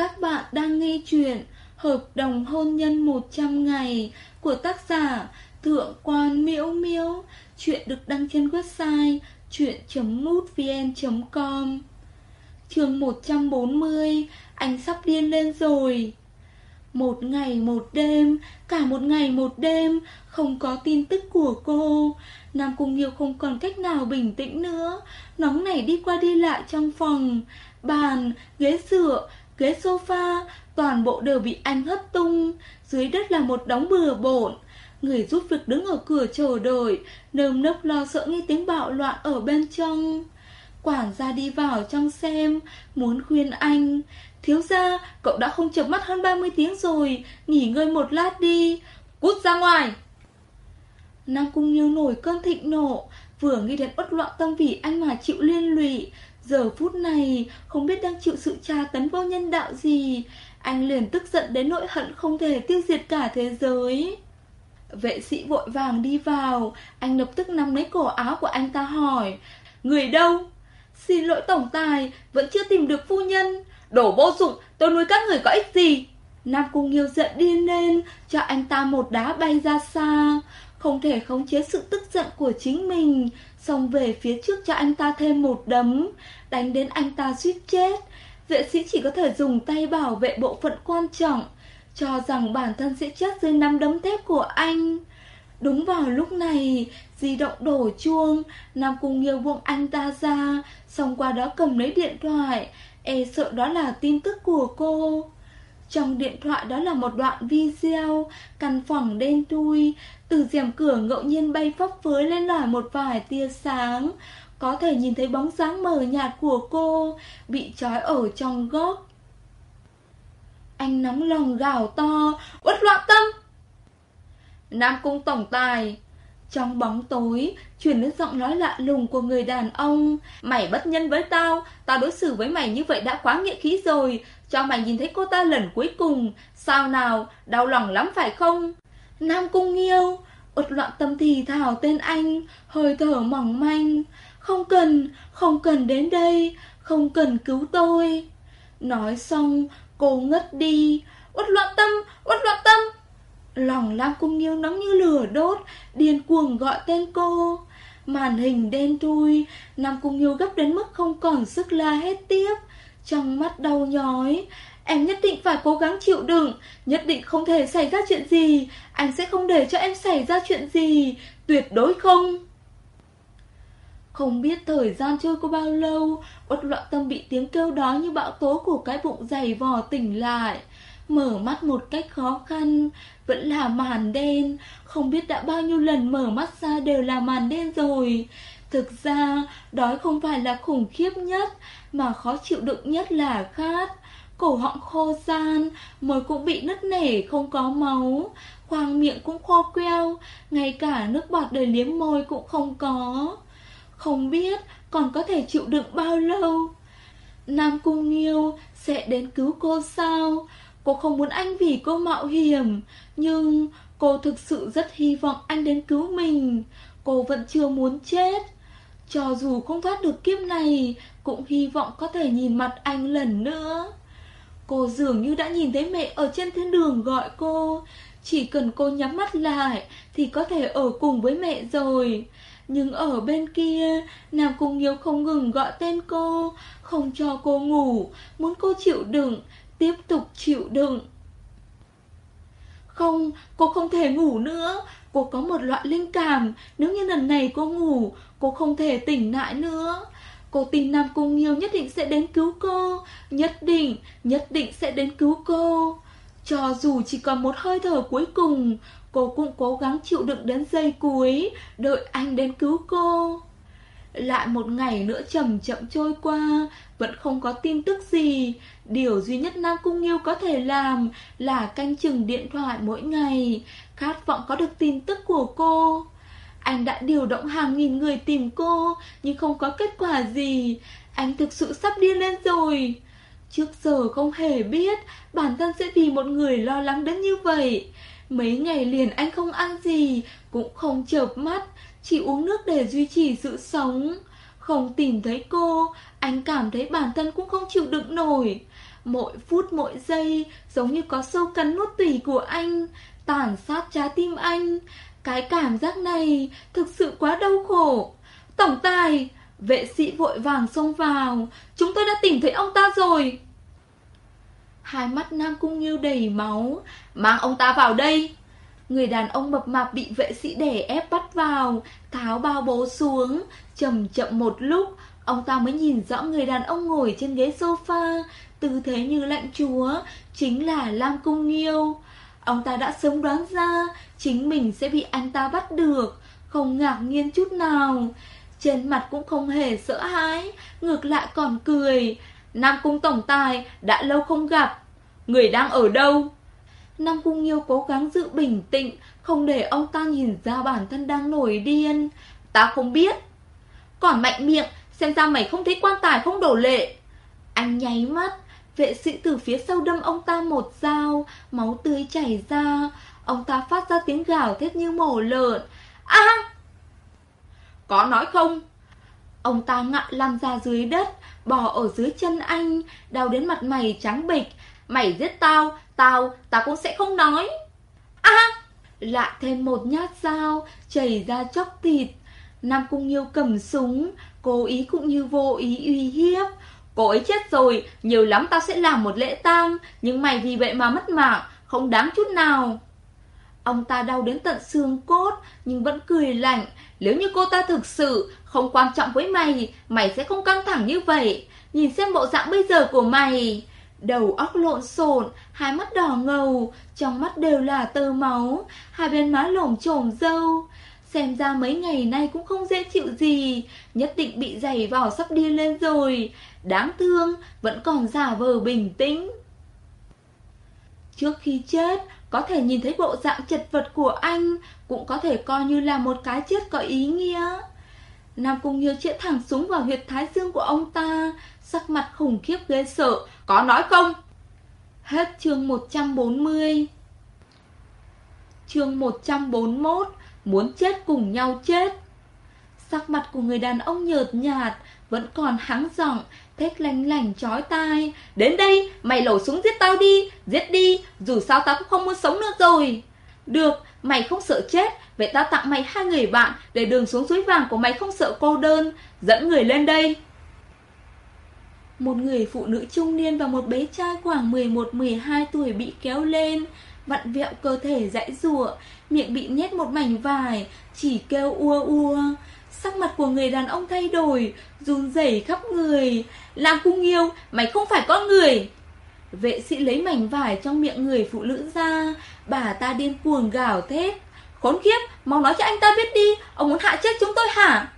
Các bạn đang nghe chuyện Hợp đồng hôn nhân 100 ngày của tác giả Thượng quan Miễu Miễu. Chuyện được đăng trên website chuyện.mútvn.com Chương 140 Anh sắp điên lên rồi Một ngày một đêm, cả một ngày một đêm, không có tin tức của cô. Nam Cung Nghiêu không còn cách nào bình tĩnh nữa, nóng nảy đi qua đi lại trong phòng. Bàn, ghế dựa, ghế sofa, toàn bộ đều bị anh hất tung, dưới đất là một đống bừa bộn. Người giúp việc đứng ở cửa chờ đợi, nơm nớp lo sợ nghe tiếng bạo loạn ở bên trong. Quản gia đi vào trong xem, muốn khuyên anh. Thiếu gia, cậu đã không chợp mắt hơn 30 tiếng rồi, nghỉ ngơi một lát đi. Cút ra ngoài! Nam Cung như nổi cơn thịnh nộ, vừa nghĩ đến uất loạn tâm vì anh mà chịu liên lụy, Giờ phút này, không biết đang chịu sự tra tấn vô nhân đạo gì. Anh liền tức giận đến nỗi hận không thể tiêu diệt cả thế giới. Vệ sĩ vội vàng đi vào. Anh lập tức nắm lấy cổ áo của anh ta hỏi, Người đâu? Xin lỗi tổng tài, Vẫn chưa tìm được phu nhân. Đổ vô dụng, tôi nuôi các người có ích gì? Nam Cung Nghiêu giận điên lên, Cho anh ta một đá bay ra xa. Không thể khống chế sự tức giận của chính mình, Xông về phía trước cho anh ta thêm một đấm. Đánh đến anh ta suýt chết. Vệ sĩ chỉ có thể dùng tay bảo vệ bộ phận quan trọng, Cho rằng bản thân sẽ chết dưới nắm đấm thép của anh. Đúng vào lúc này, Di động đổ chuông. Nam Cung Nghiêu buông anh ta ra, Xong qua đó cầm lấy điện thoại. E sợ đó là tin tức của cô. Trong điện thoại đó là một đoạn video, Căn phòng đen thui. Từ rèm cửa ngẫu nhiên bay phấp phới lên lỏi một vài tia sáng có thể nhìn thấy bóng dáng mờ nhạt của cô Bị trói ở trong góc. Anh nóng lòng gào to, Uất loạn tâm! Nam cung tổng tài, Trong bóng tối, Truyền đến giọng nói lạ lùng của người đàn ông, Mày bất nhân với tao Tao đối xử với mày như vậy đã quá nghĩa khí rồi, Cho mày nhìn thấy cô ta lần cuối cùng, Sao nào, Đau lòng lắm phải không? Nam cung nghiêu, Uất loạn tâm thì thảo tên anh, Hơi thở mỏng manh không cần, không cần đến đây, không cần cứu tôi. Nói xong, cô ngất đi. Uất loạn tâm, uất loạn tâm. Lòng Lam Cung Nghiêu nóng như lửa đốt, điên cuồng gọi tên cô. Màn hình đen thui, Nam Cung Nghiêu gấp đến mức không còn sức la hết tiếp. Trong mắt đau nhói, em nhất định phải cố gắng chịu đựng, nhất định không thể xảy ra chuyện gì, anh sẽ không để cho em xảy ra chuyện gì, tuyệt đối không. Không biết thời gian trôi qua bao lâu, uất loạn tâm bị tiếng kêu đó như bão tố của cái bụng dày vò tỉnh lại. Mở mắt một cách khó khăn, vẫn là màn đen, không biết đã bao nhiêu lần mở mắt ra đều là màn đen rồi. Thực ra, đói không phải là khủng khiếp nhất, mà khó chịu đựng nhất là khát. Cổ họng khô gian, môi cũng bị nứt nẻ không có máu, khoang miệng cũng khô queo, ngay cả nước bọt để liếm môi cũng không có. Không biết còn có thể chịu đựng bao lâu. Nam Cung Nghiêu sẽ đến cứu cô sao? Cô không muốn anh vì cô mạo hiểm, Nhưng cô thực sự rất hy vọng anh đến cứu mình. Cô vẫn chưa muốn chết. Cho dù không thoát được kiếp này, Cũng hy vọng có thể nhìn mặt anh lần nữa. Cô dường như đã nhìn thấy mẹ ở trên thiên đường gọi cô. Chỉ cần cô nhắm mắt lại Thì có thể ở cùng với mẹ rồi nhưng ở bên kia, Nam Cung Nghiêu không ngừng gọi tên cô, không cho cô ngủ, muốn cô chịu đựng, tiếp tục chịu đựng. Không, cô không thể ngủ nữa, cô có một loại linh cảm, nếu như lần này cô ngủ, cô không thể tỉnh lại nữa. Cô tin Nam Cung Nghiêu nhất định sẽ đến cứu cô, nhất định, nhất định sẽ đến cứu cô. Cho dù chỉ còn một hơi thở cuối cùng, Cô cũng cố gắng chịu đựng đến giây cuối, Đợi anh đến cứu cô. Lại một ngày nữa chậm chậm trôi qua, Vẫn không có tin tức gì. Điều duy nhất Nam Cung Nghiêu có thể làm Là canh chừng điện thoại mỗi ngày, Khát vọng có được tin tức của cô. Anh đã điều động hàng nghìn người tìm cô, Nhưng không có kết quả gì. Anh thực sự sắp điên lên rồi. Trước giờ không hề biết Bản thân sẽ vì một người lo lắng đến như vậy. Mấy ngày liền anh không ăn gì, cũng không chợp mắt, chỉ uống nước để duy trì sự sống. Không tìm thấy cô, anh cảm thấy bản thân cũng không chịu đựng nổi. mỗi phút mỗi giây giống như có sâu cắn nuốt tủy của anh, tàn sát trái tim anh. Cái cảm giác này thực sự quá đau khổ. Tổng tài, vệ sĩ vội vàng xông vào, chúng tôi đã tìm thấy ông ta rồi. Hai mắt Nam Cung Nghiêu đầy máu, mang ông ta vào đây. Người đàn ông mập mạp bị vệ sĩ đẻ ép bắt vào, tháo bao bố xuống, chậm chậm một lúc, ông ta mới nhìn rõ người đàn ông ngồi trên ghế sofa, tư thế như lạnh chúa, chính là Lam Cung Nghiêu. Ông ta đã sớm đoán ra chính mình sẽ bị anh ta bắt được, không ngạc nhiên chút nào. Trên mặt cũng không hề sợ hãi, ngược lại còn cười. Nam Cung Tổng Tài đã lâu không gặp, người đang ở đâu? Nam Cung Nghiêu cố gắng giữ bình tĩnh, không để ông ta nhìn ra bản thân đang nổi điên. Ta không biết. Còn mạnh miệng, xem ra mày không thấy quan tài không đổ lệ. Anh nháy mắt, vệ sĩ từ phía sau đâm ông ta một dao, máu tươi chảy ra. Ông ta phát ra tiếng gào thét như mổ lợn. A! Có nói không? Ông ta ngã lăn ra dưới đất, bò ở dưới chân anh, đau đến mặt mày trắng bệch. Mày giết tao, tao, tao cũng sẽ không nói. A! Lại thêm một nhát dao, chảy ra chóc thịt. Nam Cung Nghiêu cầm súng, cố ý cũng như vô ý uy hiếp. Cô ấy chết rồi, nhiều lắm tao sẽ làm một lễ tang, nhưng mày vì vậy mà mất mạng, không đáng chút nào. Ông ta đau đến tận xương cốt, nhưng vẫn cười lạnh. Nếu như cô ta thực sự không quan trọng với mày, mày sẽ không căng thẳng như vậy. Nhìn xem bộ dạng bây giờ của mày. Đầu óc lộn xộn, hai mắt đỏ ngầu, trong mắt đều là tơ máu, hai bên má lổm trồm dâu. Xem ra mấy ngày nay cũng không dễ chịu gì, nhất định bị giày vào sắp đi lên rồi. Đáng thương, vẫn còn giả vờ bình tĩnh. Trước khi chết, có thể nhìn thấy bộ dạng chật vật của anh, cũng có thể coi như là một cái chết có ý nghĩa. Nam Cung Hiếu chĩa thẳng súng vào huyệt thái dương của ông ta, sắc mặt khủng khiếp ghê sợ, có nói không? Hết chương 140 Chương 141 Muốn chết cùng nhau chết Sắc mặt của người đàn ông nhợt nhạt Vẫn còn hắng giọng Thét lanh lảnh chói tai. Đến đây, mày lổ súng giết tao đi. Giết đi, dù sao tao cũng không muốn sống nữa rồi. Được, mày không sợ chết. Vậy tao tặng mày hai người bạn Để đường xuống suối vàng của mày không sợ cô đơn. Dẫn người lên đây. Một người phụ nữ trung niên và một bé trai khoảng 11-12 tuổi bị kéo lên, Vặn vẹo cơ thể dãy rủa Miệng bị nhét một mảnh vải, Chỉ kêu ua ua. Sắc mặt của người đàn ông thay đổi Run rẩy khắp người. Làm cung yêu mày không phải con người. Vệ sĩ lấy mảnh vải trong miệng người phụ nữ ra. Bà ta điên cuồng gào thét. Khốn kiếp, mau nói cho anh ta biết đi Ông muốn hạ chết chúng tôi hả?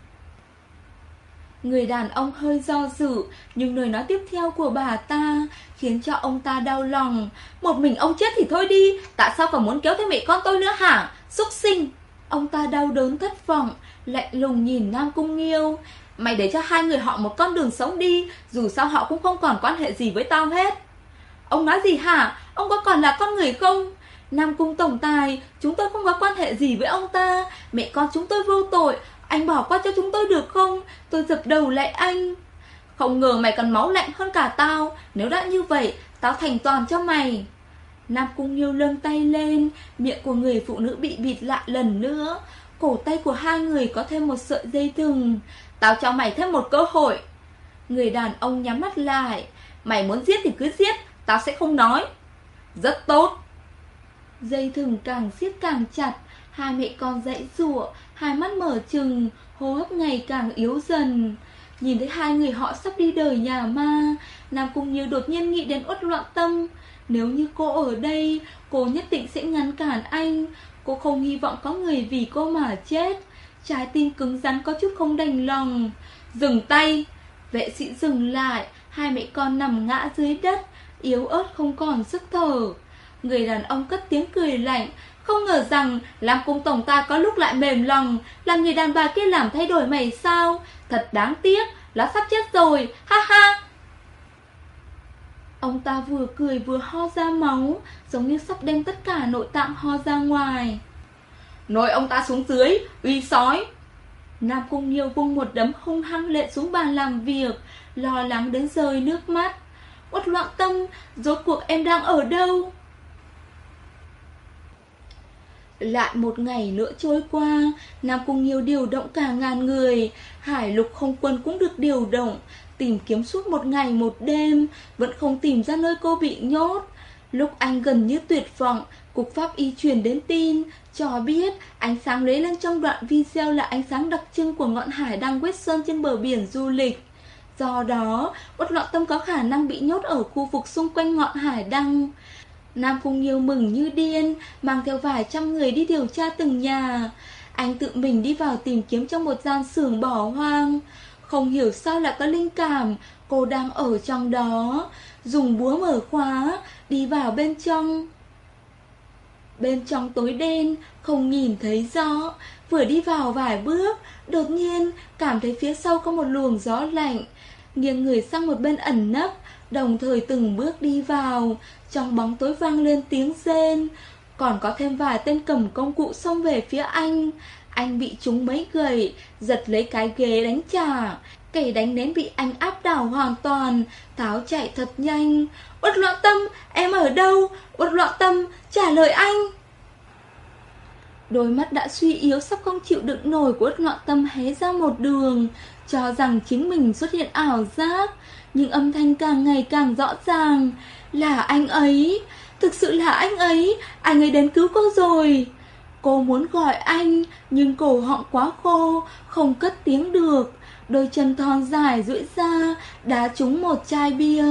Người đàn ông hơi do dự Nhưng lời nói tiếp theo của bà ta Khiến cho ông ta đau lòng. Một mình ông chết thì thôi đi Tại sao còn muốn kéo thêm mẹ con tôi nữa hả? Xúc sinh! Ông ta đau đớn thất vọng. Lạnh lùng nhìn Nam Cung Nghiêu. Mày để cho hai người họ một con đường sống đi, Dù sao họ cũng không còn quan hệ gì với tao hết. Ông nói gì hả? Ông có còn là con người không? Nam Cung Tổng Tài, Chúng tôi không có quan hệ gì với ông ta. Mẹ con chúng tôi vô tội, Anh bỏ qua cho chúng tôi được không? Tôi dập đầu lại anh. Không ngờ mày còn máu lạnh hơn cả tao. Nếu đã như vậy, Tao thành toàn cho mày. Nam Cung Nhiêu lâng tay lên, Miệng của người phụ nữ bị bịt lại lần nữa. Cổ tay của hai người có thêm một sợi dây thừng. Tao cho mày thêm một cơ hội. Người đàn ông nhắm mắt lại. Mày muốn giết thì cứ giết, Tao sẽ không nói. Rất tốt. Dây thừng càng siết càng chặt, Hai mẹ con dãy rụa Hai mắt mở trừng, Hô hấp ngày càng yếu dần. Nhìn thấy hai người họ sắp đi đời nhà ma, Nam Cung Như đột nhiên nghĩ đến uất loạn tâm. Nếu như cô ở đây, Cô nhất định sẽ ngăn cản anh. Cô không hy vọng có người vì cô mà chết. Trái tim cứng rắn có chút không đành lòng. Dừng tay. Vệ sĩ dừng lại. Hai mẹ con nằm ngã dưới đất, Yếu ớt không còn sức thở. Người đàn ông cất tiếng cười lạnh. Không ngờ rằng làm cung tổng ta có lúc lại mềm lòng. Làm người đàn bà kia làm thay đổi mày sao? Thật đáng tiếc. Là sắp chết rồi. Ha ha. Ông ta vừa cười vừa ho ra máu Giống như sắp đem tất cả nội tạng ho ra ngoài. Nồi ông ta xuống dưới Uy sói. Nam Cung Nghiêu vung một đấm hung hăng lệ xuống bàn làm việc Lo lắng đến rơi nước mắt. Uất loạn tâm, rốt cuộc em đang ở đâu? Lại một ngày nữa trôi qua, Nam Cung Nghiêu điều động cả ngàn người, Hải lục không quân cũng được điều động, tìm kiếm suốt một ngày một đêm, vẫn không tìm ra nơi cô bị nhốt. Lúc anh gần như tuyệt vọng, Cục Pháp Y truyền đến tin, cho biết ánh sáng lấy lên trong đoạn video là ánh sáng đặc trưng của ngọn hải đang quét sơn trên bờ biển du lịch. Do đó, Uất Loạn Tâm có khả năng bị nhốt ở khu vực xung quanh ngọn hải đăng. Nam Cung Nghiêu mừng như điên, mang theo vài trăm người đi điều tra từng nhà. Anh tự mình đi vào tìm kiếm trong một gian xưởng bỏ hoang. Không hiểu sao lại có linh cảm, cô đang ở trong đó. Dùng búa mở khóa, đi vào bên trong. Bên trong tối đen, không nhìn thấy rõ, vừa đi vào vài bước, đột nhiên cảm thấy phía sau có một luồng gió lạnh. Nghiêng người sang một bên ẩn nấp, đồng thời từng bước đi vào, trong bóng tối vang lên tiếng rên. Còn có thêm vài tên cầm công cụ xông về phía anh. Anh bị chúng mấy gầy giật lấy cái ghế đánh trả. Kẻ đánh đến bị anh áp đảo hoàn toàn, tháo chạy thật nhanh. Uất loạn tâm, em ở đâu? Uất loạn tâm, trả lời anh. Đôi mắt đã suy yếu sắp không chịu đựng nổi của Uất loạn tâm hé ra một đường, cho rằng chính mình xuất hiện ảo giác. Nhưng âm thanh càng ngày càng rõ ràng. Là anh ấy, thực sự là anh ấy, anh ấy đến cứu cô rồi. Cô muốn gọi anh, nhưng cổ họng quá khô, không cất tiếng được. Đôi chân thon dài duỗi ra, đá trúng một chai bia.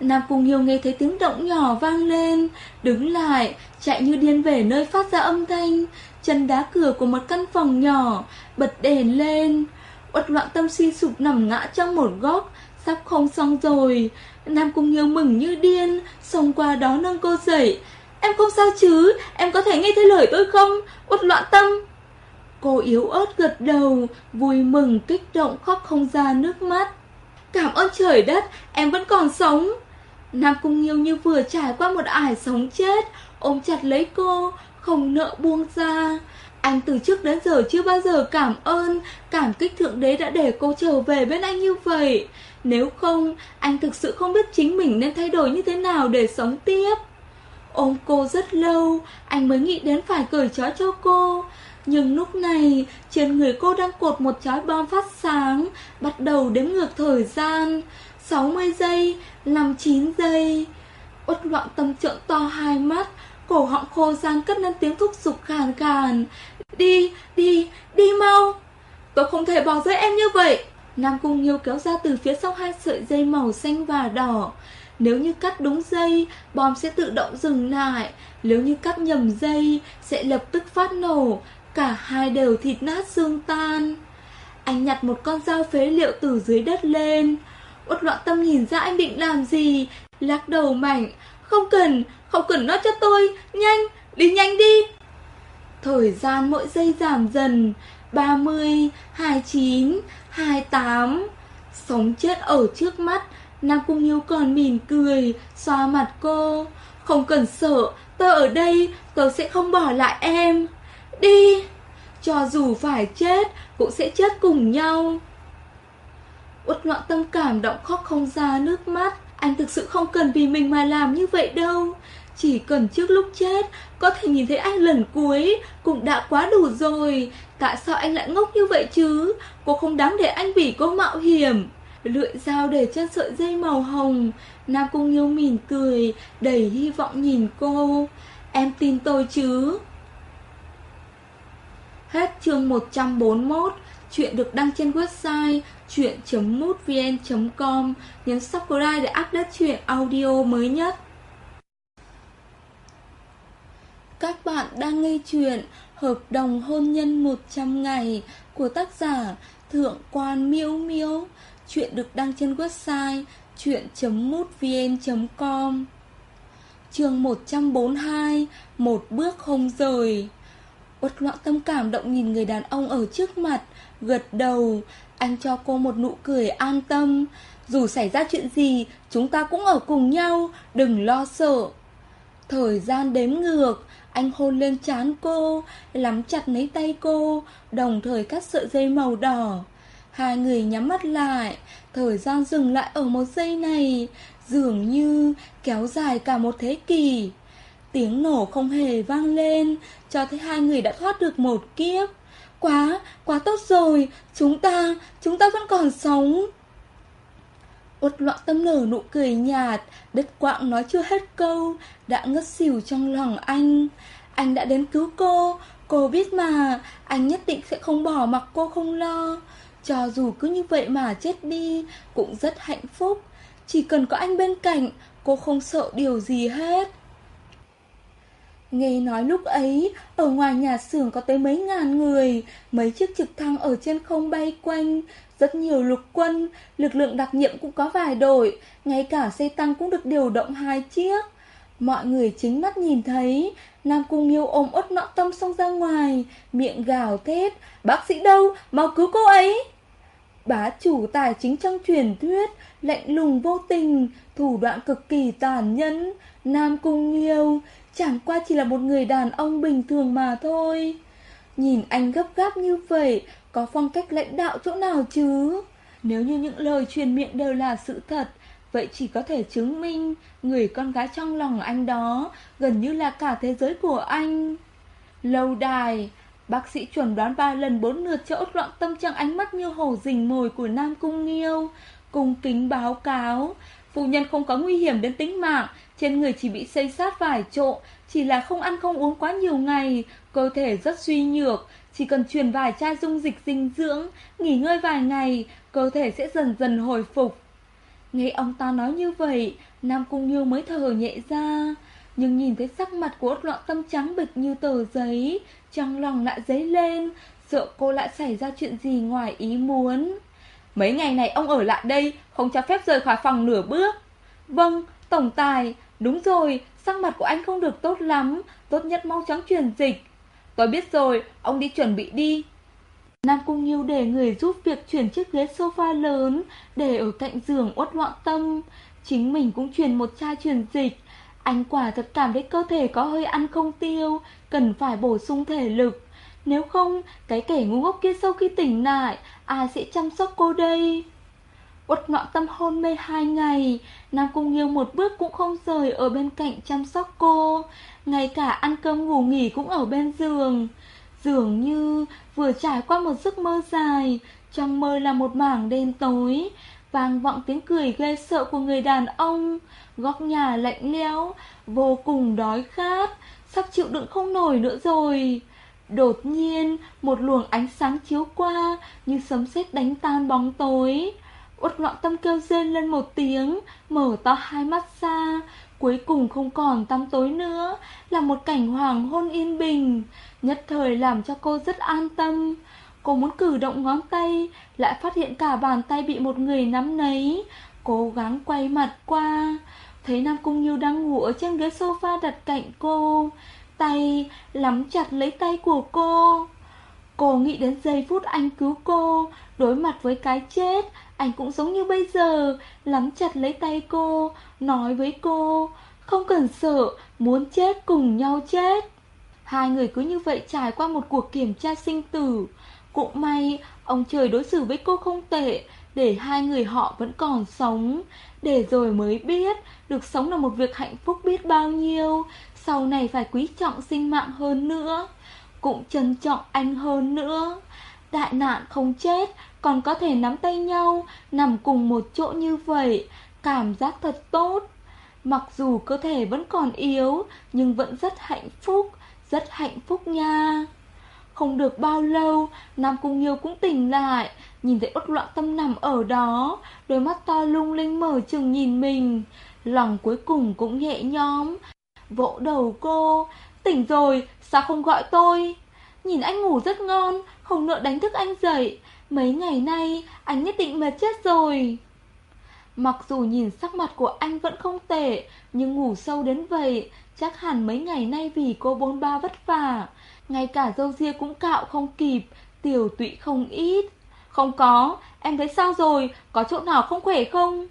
Nam Cung Hiếu nghe thấy tiếng động nhỏ vang lên, đứng lại, chạy như điên về nơi phát ra âm thanh, chân đá cửa của một căn phòng nhỏ, bật đèn lên. Uất loạn tâm suy sụp nằm ngã trong một góc, sắp không xong rồi. Nam Cung Hiếu mừng như điên, xông qua đó nâng cô dậy. Em không sao chứ, em có thể nghe thấy lời tôi không? Uất loạn tâm. Cô yếu ớt gật đầu, vui mừng, kích động khóc không ra nước mắt. Cảm ơn trời đất, em vẫn còn sống. Nam Cung Nghiêu như vừa trải qua một ải sống chết, ôm chặt lấy cô, không nợ buông ra. Anh từ trước đến giờ chưa bao giờ cảm ơn, cảm kích Thượng Đế đã để cô trở về bên anh như vậy. Nếu không, anh thực sự không biết chính mình nên thay đổi như thế nào để sống tiếp. Ôm cô rất lâu, anh mới nghĩ đến phải cởi chó cho cô. Nhưng lúc này, trên người cô đang cột một chói bom phát sáng, bắt đầu đếm ngược thời gian. 60 giây, 59 giây. Uất loạn tâm trợn to hai mắt, cổ họng khô gian cất lên tiếng thúc giục khàn khàn. Đi, đi, đi mau. Tôi không thể bỏ rơi em như vậy. Nam Cung Nghiêu kéo ra từ phía sau hai sợi dây màu xanh và đỏ. Nếu như cắt đúng dây, bom sẽ tự động dừng lại. Nếu như cắt nhầm dây, sẽ lập tức phát nổ. Cả hai đều thịt nát xương tan. Anh nhặt một con dao phế liệu từ dưới đất lên. Uất loạn tâm nhìn ra anh định làm gì Lắc đầu mạnh Không cần, không cần nó cho tôi Nhanh, đi nhanh đi Thời gian mỗi giây giảm dần 30, 29, 28 Sống chết ở trước mắt Nam Cung Hiếu còn mỉm cười Xoa mặt cô. Không cần sợ, tôi ở đây Tôi sẽ không bỏ lại em. Đi Cho dù phải chết Cũng sẽ chết cùng nhau. Uất loạn tâm cảm động khóc không ra nước mắt. Anh thực sự không cần vì mình mà làm như vậy đâu. Chỉ cần trước lúc chết Có thể nhìn thấy anh lần cuối Cũng đã quá đủ rồi. Tại sao anh lại ngốc như vậy chứ? Cô không đáng để anh vì cô mạo hiểm. Lưỡi dao để trên sợi dây màu hồng. Nam Cung Nghiêu mỉm cười, Đầy hy vọng nhìn cô. Em tin tôi chứ? Hết chương 141 Chuyện được đăng trên website chuyện.mútvn.com Nhấn subscribe để update chuyện audio mới nhất. Các bạn đang nghe chuyện Hợp đồng hôn nhân 100 ngày của tác giả Thượng quan Miêu Miêu. Chuyện được đăng trên website chuyện.mútvn.com Chương 142 Một bước không rời. Uất loạn tâm cảm động nhìn người đàn ông ở trước mặt, Gật đầu. Anh cho cô một nụ cười an tâm. Dù xảy ra chuyện gì, Chúng ta cũng ở cùng nhau, Đừng lo sợ. Thời gian đếm ngược, Anh hôn lên trán cô, Lắm chặt lấy tay cô, Đồng thời cắt sợi dây màu đỏ. Hai người nhắm mắt lại, thời gian dừng lại ở một giây này, dường như kéo dài cả một thế kỷ. Tiếng nổ không hề vang lên, cho thấy hai người đã thoát được một kiếp. Quá, quá tốt rồi, chúng ta, chúng ta vẫn còn sống. Uất loạn tâm nở nụ cười nhạt, đứt quạng nói chưa hết câu, đã ngất xỉu trong lòng anh. Anh đã đến cứu cô, cô biết mà, anh nhất định sẽ không bỏ mặc cô không lo. Cho dù cứ như vậy mà chết đi, cũng rất hạnh phúc. Chỉ cần có anh bên cạnh, cô không sợ điều gì hết. Nghe nói lúc ấy, ở ngoài nhà xưởng có tới mấy ngàn người, mấy chiếc trực thăng ở trên không bay quanh, rất nhiều lục quân, lực lượng đặc nhiệm cũng có vài đội, ngay cả xe tăng cũng được điều động hai chiếc. Mọi người chính mắt nhìn thấy, Nam Cung Nghiêu ôm ốt nọ tâm xông ra ngoài, miệng gào thét, bác sĩ đâu, mau cứu cô ấy. Bá chủ tài chính trong truyền thuyết, lạnh lùng vô tình, thủ đoạn cực kỳ tàn nhẫn, Nam Cung Nghiêu, chẳng qua chỉ là một người đàn ông bình thường mà thôi. Nhìn anh gấp gáp như vậy, có phong cách lãnh đạo chỗ nào chứ? Nếu như những lời truyền miệng đều là sự thật, vậy chỉ có thể chứng minh người con gái trong lòng anh đó gần như là cả thế giới của anh. Lâu đài, bác sĩ chuẩn đoán ba lần bốn lượt cho ốt loạn tâm trạng ánh mắt như hổ rình mồi của Nam Cung Nghiêu. Cung kính báo cáo, phu nhân không có nguy hiểm đến tính mạng, trên người chỉ bị xây sát vài chỗ, chỉ là không ăn không uống quá nhiều ngày, cơ thể rất suy nhược, chỉ cần truyền vài chai dung dịch dinh dưỡng, nghỉ ngơi vài ngày, cơ thể sẽ dần dần hồi phục. Nghe ông ta nói như vậy, Nam Cung nghiêu mới thở nhẹ ra. Nhưng nhìn thấy sắc mặt của ốt loạn tâm trắng bịch như tờ giấy, trong lòng lại dấy lên, sợ cô lại xảy ra chuyện gì ngoài ý muốn. Mấy ngày này ông ở lại đây, không cho phép rời khỏi phòng nửa bước. Vâng, tổng tài, đúng rồi, sắc mặt của anh không được tốt lắm, tốt nhất mau chóng truyền dịch. Tôi biết rồi, ông đi chuẩn bị đi. Nam Cung Nhiêu để người giúp việc chuyển chiếc ghế sofa lớn để ở cạnh giường uất loạn tâm. Chính mình cũng truyền một chai truyền dịch. Anh quả thật cảm thấy cơ thể có hơi ăn không tiêu, cần phải bổ sung thể lực. Nếu không, cái kẻ ngu ngốc kia sau khi tỉnh lại, ai sẽ chăm sóc cô đây? Uất ngọ tâm hôn mê hai ngày, Nam Cung Nghiêu một bước cũng không rời ở bên cạnh chăm sóc cô, ngay cả ăn cơm ngủ nghỉ cũng ở bên giường. Dường như vừa trải qua một giấc mơ dài, trong mơ là một mảng đêm tối, vang vọng tiếng cười ghê sợ của người đàn ông, góc nhà lạnh lẽo, vô cùng đói khát, sắp chịu đựng không nổi nữa rồi. Đột nhiên, một luồng ánh sáng chiếu qua, như sấm sét đánh tan bóng tối. Uất loạn tâm kêu rên lên một tiếng, mở to hai mắt ra, cuối cùng không còn tăm tối nữa, là một cảnh hoàng hôn yên bình, nhất thời làm cho cô rất an tâm. Cô muốn cử động ngón tay, lại phát hiện cả bàn tay bị một người nắm lấy, cố gắng quay mặt qua. Thấy Nam Cung Nhiêu đang ngủ ở trên ghế sofa đặt cạnh cô, tay nắm chặt lấy tay của cô. Cô nghĩ đến giây phút anh cứu cô, đối mặt với cái chết, anh cũng giống như bây giờ, nắm chặt lấy tay cô, nói với cô, không cần sợ, muốn chết cùng nhau chết. Hai người cứ như vậy trải qua một cuộc kiểm tra sinh tử. Cũng may, ông trời đối xử với cô không tệ, để hai người họ vẫn còn sống. Để rồi mới biết, được sống là một việc hạnh phúc biết bao nhiêu, sau này phải quý trọng sinh mạng hơn nữa, cũng trân trọng anh hơn nữa. Đại nạn không chết, còn có thể nắm tay nhau, nằm cùng một chỗ như vậy, cảm giác thật tốt. Mặc dù cơ thể vẫn còn yếu, nhưng vẫn rất hạnh phúc, rất hạnh phúc nha. Không được bao lâu, Nam Cung Nghiêu cũng tỉnh lại, nhìn thấy ốt loạn tâm nằm ở đó, đôi mắt to lung linh mở chừng nhìn mình. Lòng cuối cùng cũng nhẹ nhõm, vỗ đầu cô, tỉnh rồi, sao không gọi tôi? Nhìn anh ngủ rất ngon, không nợ đánh thức anh dậy, mấy ngày nay anh nhất định mệt chết rồi. Mặc dù nhìn sắc mặt của anh vẫn không tệ, nhưng ngủ sâu đến vậy, chắc hẳn mấy ngày nay vì cô bốn ba vất vả. Ngay cả dâu ria cũng cạo không kịp, tiểu tụy không ít. Không có, em thấy sao rồi, có chỗ nào không khỏe không?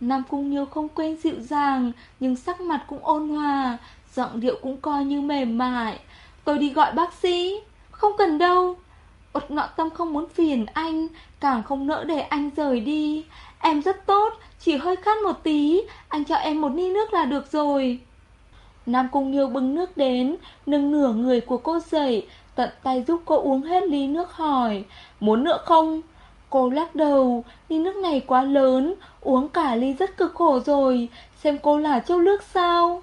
Nam Cung Nhiêu không quên dịu dàng, nhưng sắc mặt cũng ôn hòa, giọng điệu cũng coi như mềm mại. Tôi đi gọi bác sĩ. Không cần đâu. Uất nọ tâm không muốn phiền anh Càng không nỡ để anh rời đi Em rất tốt Chỉ hơi khát một tí Anh cho em một ly nước là được rồi Nam Cung Nghiêu bưng nước đến, Nâng nửa người của cô dậy, Tận tay giúp cô uống hết ly nước hỏi, Muốn nữa không? Cô lắc đầu, Ly nước này quá lớn, Uống cả ly rất cực khổ rồi, Xem cô là châu nước sao?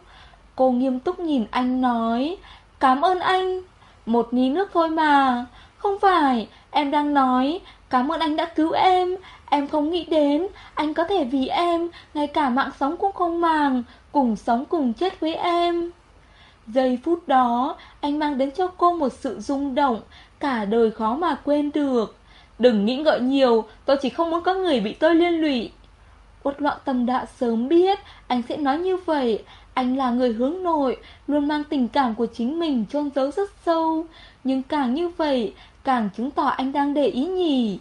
Cô nghiêm túc nhìn anh nói, Cảm ơn anh, Một ly nước thôi mà. Không phải, Em đang nói, Cảm ơn anh đã cứu em Em không nghĩ đến Anh có thể vì em, Ngay cả mạng sống cũng không màng Cùng sống cùng chết với em. Giây phút đó, Anh mang đến cho cô một sự rung động, Cả đời khó mà quên được. Đừng nghĩ ngợi nhiều, Tôi chỉ không muốn có người bị tôi liên lụy. Uất loạn tâm đã sớm biết Anh sẽ nói như vậy. Anh là người hướng nội, Luôn mang tình cảm của chính mình chôn giấu rất sâu. Nhưng càng như vậy, Càng chứng tỏ anh đang để ý nhỉ.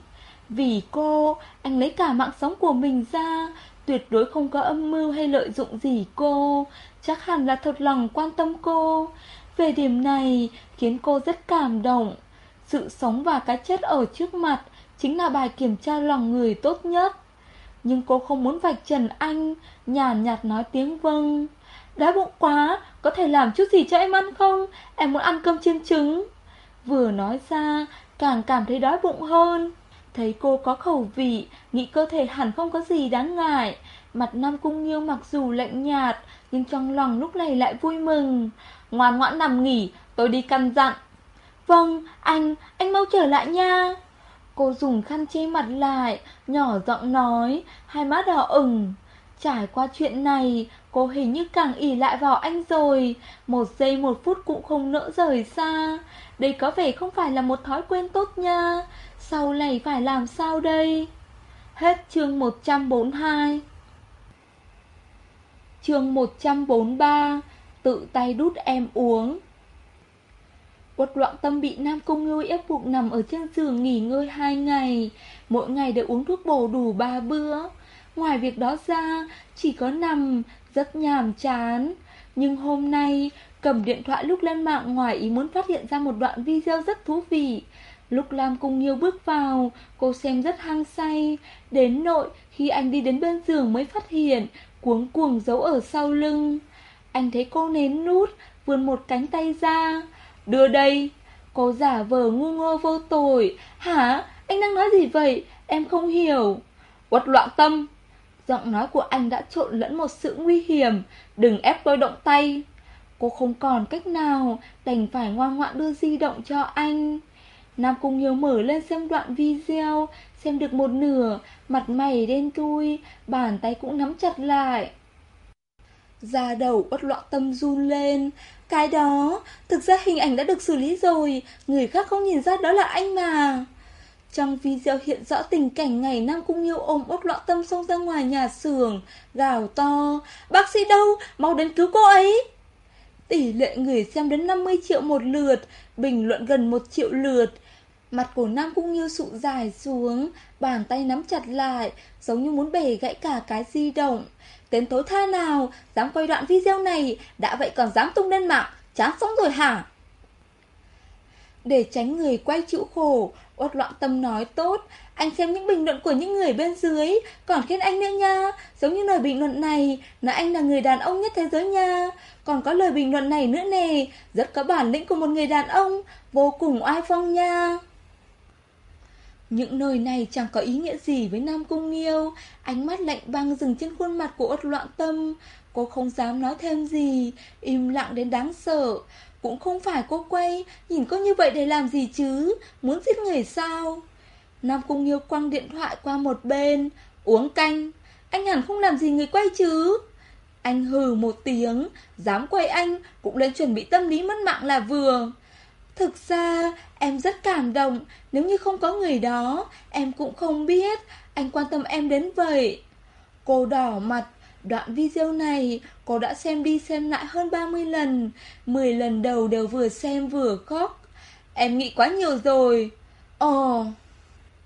Vì cô, Anh lấy cả mạng sống của mình ra Tuyệt đối không có âm mưu hay lợi dụng gì cô. Chắc hẳn là thật lòng quan tâm cô. Về điểm này Khiến cô rất cảm động. Sự sống và cái chết ở trước mặt Chính là bài kiểm tra lòng người tốt nhất. Nhưng cô không muốn vạch trần anh Nhàn nhạt, nói tiếng vâng. Đói bụng quá Có thể làm chút gì cho em ăn không? Em muốn ăn cơm chiên trứng. Vừa nói ra Càng cảm thấy đói bụng hơn. Thấy cô có khẩu vị Nghĩ cơ thể hẳn không có gì đáng ngại. Mặt Nam Cung Nghiêu mặc dù lạnh nhạt Nhưng trong lòng lúc này lại vui mừng. Ngoan ngoãn nằm nghỉ Tôi đi căn dặn. Vâng anh, anh mau trở lại nha. Cô dùng khăn che mặt lại Nhỏ giọng nói Hai má đỏ ửng. Trải qua chuyện này Cô hình như càng ỉ lại vào anh rồi. Một giây một phút cũng không nỡ rời xa. Đây có vẻ không phải là một thói quen tốt nha. Sau này phải làm sao đây? Hết chương 142 Chương 143 Tự tay đút em uống. Quật loạn tâm bị Nam Cung Ngưu ép buộc nằm ở trên giường nghỉ ngơi hai ngày. Mỗi ngày đều uống thuốc bổ đủ ba bữa. Ngoài việc đó ra, Chỉ có nằm, Rất nhàm chán. Nhưng hôm nay, Cầm điện thoại lúc lên mạng ngoài ý muốn phát hiện ra một đoạn video rất thú vị. Lúc Lam Cung Nghiêu bước vào, Cô xem rất hăng say. Đến nội, khi anh đi đến bên giường mới phát hiện, Cuống cuồng giấu ở sau lưng. Anh thấy cô nén nút, Vươn một cánh tay ra. Đưa đây. Cô giả vờ ngu ngơ vô tội. Hả? Anh đang nói gì vậy? Em không hiểu. Quất loạn tâm. Giọng nói của anh đã trộn lẫn một sự nguy hiểm. Đừng ép tôi động tay. Cô không còn cách nào, Đành phải ngoan ngoãn đưa di động cho anh. Nam Cung Hiếu mở lên xem đoạn video Xem được một nửa Mặt mày đen tui Bàn tay cũng nắm chặt lại Da đầu bất loạn tâm run lên Cái đó Thực ra hình ảnh đã được xử lý rồi Người khác không nhìn ra đó là anh mà trong video hiện rõ tình cảnh ngày Nam Cung Nghiêu ôm bất loạn tâm xông ra ngoài nhà xưởng, gào to, bác sĩ đâu, mau đến cứu cô ấy. Tỷ lệ người xem đến 50 triệu một lượt, bình luận gần 1 triệu lượt. Mặt của Nam cũng như sụ dài xuống, bàn tay nắm chặt lại, giống như muốn bể gãy cả cái di động. Tên tối tha nào, dám quay đoạn video này, đã vậy còn dám tung lên mạng, chán sống rồi hả? Để tránh người quay chịu khổ, Uất loạn tâm nói tốt, anh xem những bình luận của những người bên dưới, còn khen anh nữa nha, giống như lời bình luận này, nói anh là người đàn ông nhất thế giới nha. Còn có lời bình luận này nữa nè, rất có bản lĩnh của một người đàn ông, vô cùng oai phong nha. Những nơi này chẳng có ý nghĩa gì với Nam Cung Nghiêu. Ánh mắt lạnh băng dừng trên khuôn mặt của ốt loạn tâm. Cô không dám nói thêm gì, Im lặng đến đáng sợ. Cũng không phải cô quay, Nhìn cô như vậy để làm gì chứ? Muốn giết người sao? Nam Cung Nghiêu quăng điện thoại qua một bên. Uống canh. Anh hẳn không làm gì người quay chứ? Anh hừ một tiếng, Dám quay anh, Cũng lên chuẩn bị tâm lý mất mạng là vừa. Thực ra, em rất cảm động. Nếu như không có người đó, Em cũng không biết Anh quan tâm em đến vậy. Cô đỏ mặt, Đoạn video này, cô đã xem đi xem lại hơn 30 lần. 10 lần đầu đều vừa xem vừa khóc. Em nghĩ quá nhiều rồi. Ồ,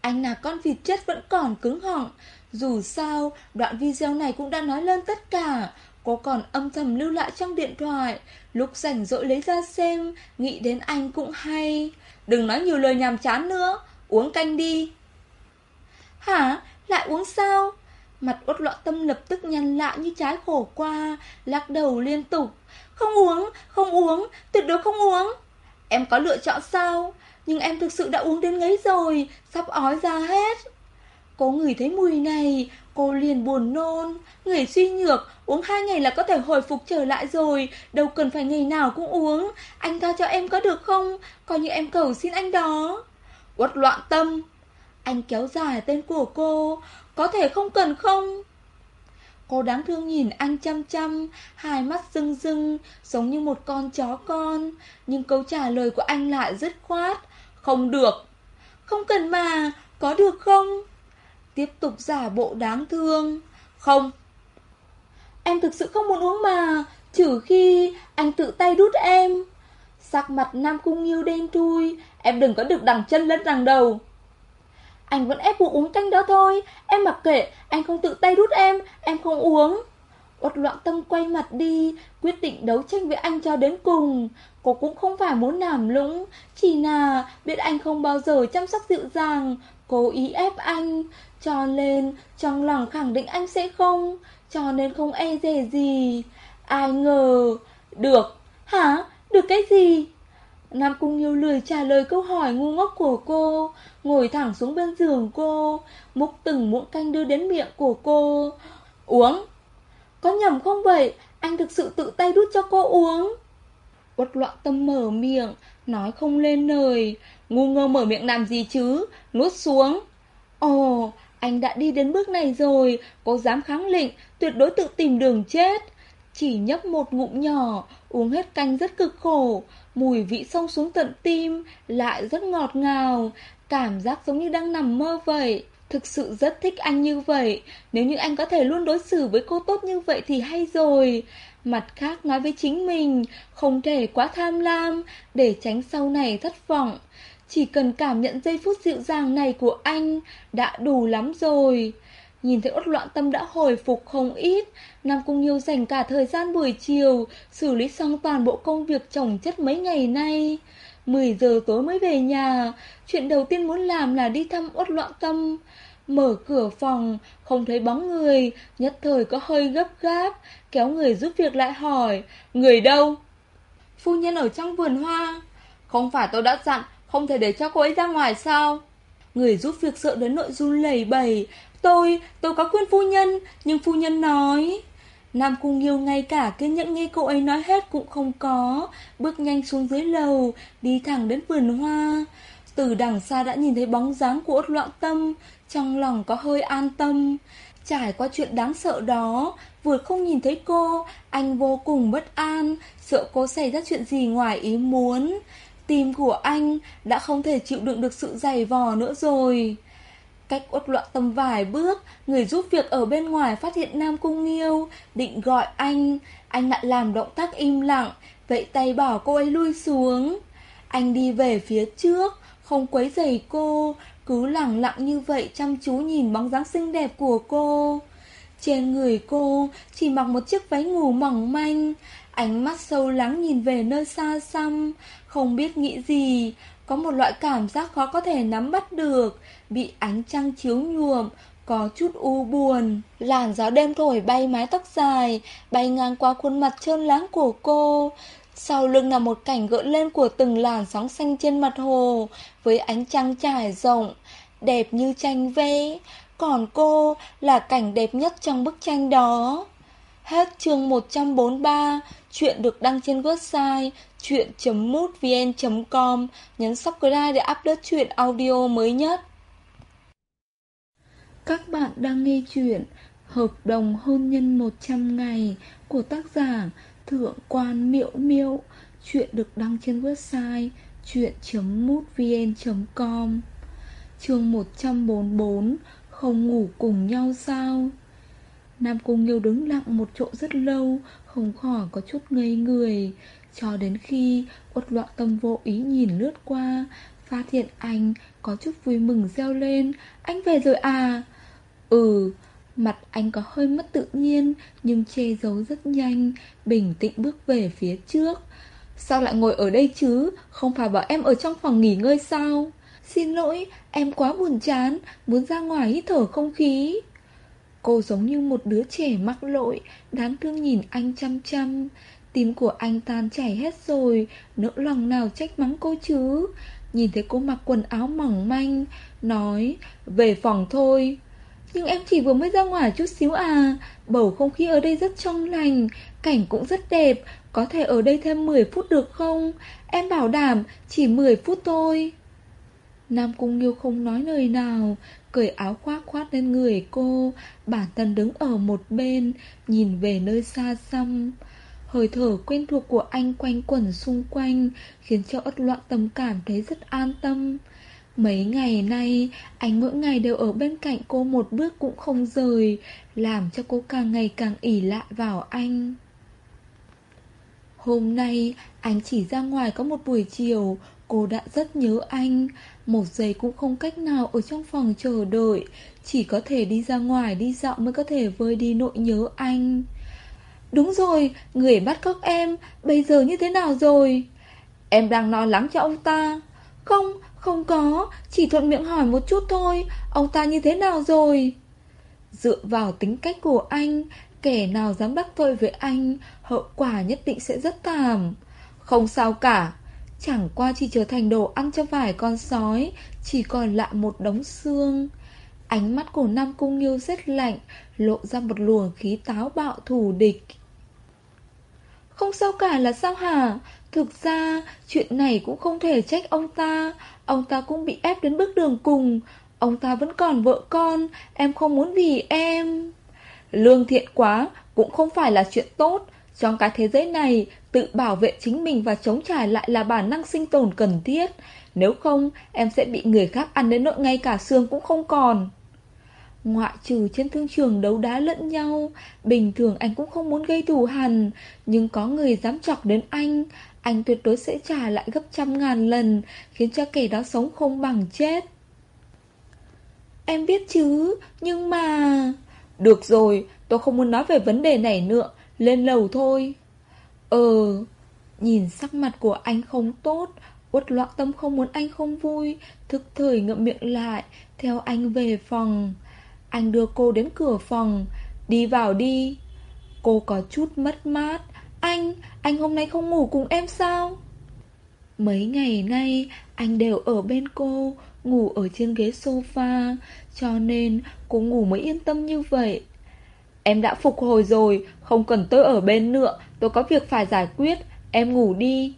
Anh là con vịt chết vẫn còn cứng họng. Dù sao, đoạn video này cũng đã nói lên tất cả. Cô còn âm thầm lưu lại trong điện thoại Lúc rảnh rỗi lấy ra xem Nghĩ đến anh cũng hay Đừng nói nhiều lời nhàm chán nữa Uống canh đi Hả? Lại uống sao? Mặt uất loạn tâm lập tức nhăn lại như trái khổ qua Lắc đầu liên tục Không uống, không uống, tuyệt đối không uống Em có lựa chọn sao? Nhưng em thực sự đã uống đến ngấy rồi Sắp ói ra hết Cô ngửi thấy mùi này Cô liền buồn nôn. Người suy nhược, Uống hai ngày là có thể hồi phục trở lại rồi. Đâu cần phải ngày nào cũng uống. Anh tha cho em có được không? Coi như em cầu xin anh đó. Quất loạn tâm. Anh kéo dài tên của cô. Có thể không cần không? Cô đáng thương nhìn anh chăm chăm, Hai mắt rưng rưng, Giống như một con chó con. Nhưng câu trả lời của anh lại rất khoát. Không được. Không cần mà. Có được không? Tiếp tục giả bộ đáng thương. Không. Em thực sự không muốn uống mà, Trừ khi anh tự tay đút em. Sắc mặt Nam Cung Nghiêu đen thui, Em đừng có được đằng chân lên đằng đầu. Anh vẫn ép buộc uống canh đó thôi, Em mặc kệ, Anh không tự tay đút em Em không uống. Uất loạn tâm quay mặt đi, Quyết định đấu tranh với anh cho đến cùng. Cô cũng không phải muốn làm lũng, Chỉ là biết anh không bao giờ chăm sóc dịu dàng Cố ý ép anh, Cho nên trong lòng khẳng định anh sẽ không, Cho nên không e dè gì Ai ngờ, Được Hả? Được cái gì? Nam Cung Nghiêu lười trả lời câu hỏi ngu ngốc của cô, Ngồi thẳng xuống bên giường cô, Múc từng muỗng canh đưa đến miệng của cô Uống Có nhầm không vậy? Anh thực sự tự tay đút cho cô uống Uất loạn tâm mở miệng Nói không lên lời. Ngu ngơ mở miệng làm gì chứ? Nuốt xuống. Ồ, anh đã đi đến bước này rồi. Có dám kháng lệnh, Tuyệt đối tự tìm đường chết. Chỉ nhấp một ngụm nhỏ, Uống hết canh rất cực khổ. Mùi vị sông xuống tận tim, Lại rất ngọt ngào. Cảm giác giống như đang nằm mơ vậy. Thực sự rất thích anh như vậy. Nếu như anh có thể luôn đối xử với cô tốt như vậy thì hay rồi. Mặt khác nói với chính mình, Không thể quá tham lam, Để tránh sau này thất vọng. Chỉ cần cảm nhận giây phút dịu dàng này của anh Đã đủ lắm rồi. Nhìn thấy ốt loạn tâm đã hồi phục không ít, Nam Cung Nhiêu dành cả thời gian buổi chiều Xử lý xong toàn bộ công việc chồng chất mấy ngày nay. 10 giờ tối mới về nhà, Chuyện đầu tiên muốn làm là đi thăm ốt loạn tâm. Mở cửa phòng, Không thấy bóng người, Nhất thời có hơi gấp gáp Kéo người giúp việc lại hỏi Người đâu? Phu nhân ở trong vườn hoa. Không phải tôi đã dặn Không thể để cho cô ấy ra ngoài sao? Người giúp việc sợ đến nội run lẩy bẩy. Tôi, tôi có khuyên phu nhân Nhưng phu nhân nói Nam Cung Nghiêu ngay cả kiên nhẫn nghe cô ấy nói hết cũng không có. Bước nhanh xuống dưới lầu Đi thẳng đến vườn hoa. Từ đằng xa đã nhìn thấy bóng dáng của ốt loạn tâm Trong lòng có hơi an tâm. Trải qua chuyện đáng sợ đó Vừa không nhìn thấy cô Anh vô cùng bất an Sợ cô xảy ra chuyện gì ngoài ý muốn Tim của anh đã không thể chịu đựng được sự dày vò nữa rồi Cách uất loạn tầm vài bước, người giúp việc ở bên ngoài phát hiện Nam Cung Nghiêu, định gọi anh. Anh lại làm động tác im lặng, vậy tay bảo cô ấy lui xuống. Anh đi về phía trước, không quấy rầy cô, cứ lặng lặng như vậy chăm chú nhìn bóng dáng xinh đẹp của cô. Trên người cô chỉ mặc một chiếc váy ngủ mỏng manh, ánh mắt sâu lắng nhìn về nơi xa xăm, không biết nghĩ gì, có một loại cảm giác khó có thể nắm bắt được, bị ánh trăng chiếu nhuộm, có chút u buồn. Làn gió đêm thổi bay mái tóc dài, bay ngang qua khuôn mặt trơn láng của cô. Sau lưng là một cảnh gợn lên của từng làn sóng xanh trên mặt hồ, với ánh trăng trải rộng, đẹp như tranh vẽ. Còn cô là cảnh đẹp nhất trong bức tranh đó. Hết chương 143, chuyện được đăng trên website chuyện.mútvn.com, nhấn subscribe để update chuyện audio mới nhất. Các bạn đang nghe chuyện Hợp đồng hôn nhân 100 ngày của tác giả Thượng quan Miễu Miễu. Chuyện được đăng trên website chuyện.mútvn.com Chương 144 không ngủ cùng nhau sao? Nam Cung Nghiêu đứng lặng một chỗ rất lâu, không khỏi có chút ngây người. Cho đến khi uất loạn tâm vô ý nhìn lướt qua, phát hiện anh có chút vui mừng reo lên. Anh về rồi à? Ừ, Mặt anh có hơi mất tự nhiên Nhưng che giấu rất nhanh Bình tĩnh bước về phía trước Sao lại ngồi ở đây chứ Không phải bảo em ở trong phòng nghỉ ngơi sao Xin lỗi, Em quá buồn chán, Muốn ra ngoài hít thở không khí. Cô giống như một đứa trẻ mắc lỗi, Đáng thương nhìn anh chăm chăm. Tim của anh tan chảy hết rồi, Nỡ lòng nào trách mắng cô chứ? Nhìn thấy cô mặc quần áo mỏng manh, Nói, Về phòng thôi. Nhưng em chỉ vừa mới ra ngoài chút xíu à Bầu không khí ở đây rất trong lành, Cảnh cũng rất đẹp, Có thể ở đây thêm 10 phút được không? Em bảo đảm, chỉ 10 phút thôi. Nam Cung Nghiêu không nói lời nào, Cởi áo khoác khoát lên người cô, Bản thân đứng ở một bên, Nhìn về nơi xa xăm. Hơi thở quen thuộc của anh quanh quẩn xung quanh, Khiến cho ất loạn tâm cảm thấy rất an tâm. Mấy ngày nay, Anh mỗi ngày đều ở bên cạnh cô một bước cũng không rời, Làm cho cô càng ngày càng ỉ lại vào anh. Hôm nay, anh chỉ ra ngoài có một buổi chiều, Cô đã rất nhớ anh. Một giây cũng không cách nào ở trong phòng chờ đợi Chỉ có thể đi ra ngoài đi dạo mới có thể vơi đi nỗi nhớ anh Đúng rồi, người bắt cóc em, bây giờ như thế nào rồi? Em đang lo lắng cho ông ta. Không, không có, chỉ thuận miệng hỏi một chút thôi, ông ta như thế nào rồi? Dựa vào tính cách của anh, kẻ nào dám đắc tội với anh, hậu quả nhất định sẽ rất thảm. Không sao cả, chẳng qua chỉ trở thành đồ ăn cho vài con sói, chỉ còn lại một đống xương. Ánh mắt của Nam Cung Nghiêu rất lạnh, lộ ra một luồng khí táo bạo thù địch. Không sao cả là sao hả? Thực ra, chuyện này cũng không thể trách ông ta. Ông ta cũng bị ép đến bước đường cùng. Ông ta vẫn còn vợ con, em không muốn vì em. Lương thiện quá, cũng không phải là chuyện tốt. Trong cái thế giới này, tự bảo vệ chính mình và chống trả lại là bản năng sinh tồn cần thiết. Nếu không, em sẽ bị người khác ăn đến nỗi ngay cả xương cũng không còn. Ngoại trừ trên thương trường đấu đá lẫn nhau Bình thường anh cũng không muốn gây thù hằn Nhưng có người dám chọc đến anh Anh tuyệt đối sẽ trả lại gấp trăm ngàn lần Khiến cho kẻ đó sống không bằng chết Em biết chứ Nhưng mà Được rồi tôi không muốn nói về vấn đề này nữa lên lầu thôi. Ờ Nhìn sắc mặt của anh không tốt Uất loạn tâm không muốn anh không vui Thức thời ngậm miệng lại Theo anh về phòng. Anh đưa cô đến cửa phòng Đi vào đi. Cô có chút mất mát. Anh, anh hôm nay không ngủ cùng em sao? Mấy ngày nay Anh đều ở bên cô Ngủ ở trên ghế sofa Cho nên cô ngủ mới yên tâm như vậy. Em đã phục hồi rồi Không cần tôi ở bên nữa. Tôi có việc phải giải quyết. Em ngủ đi.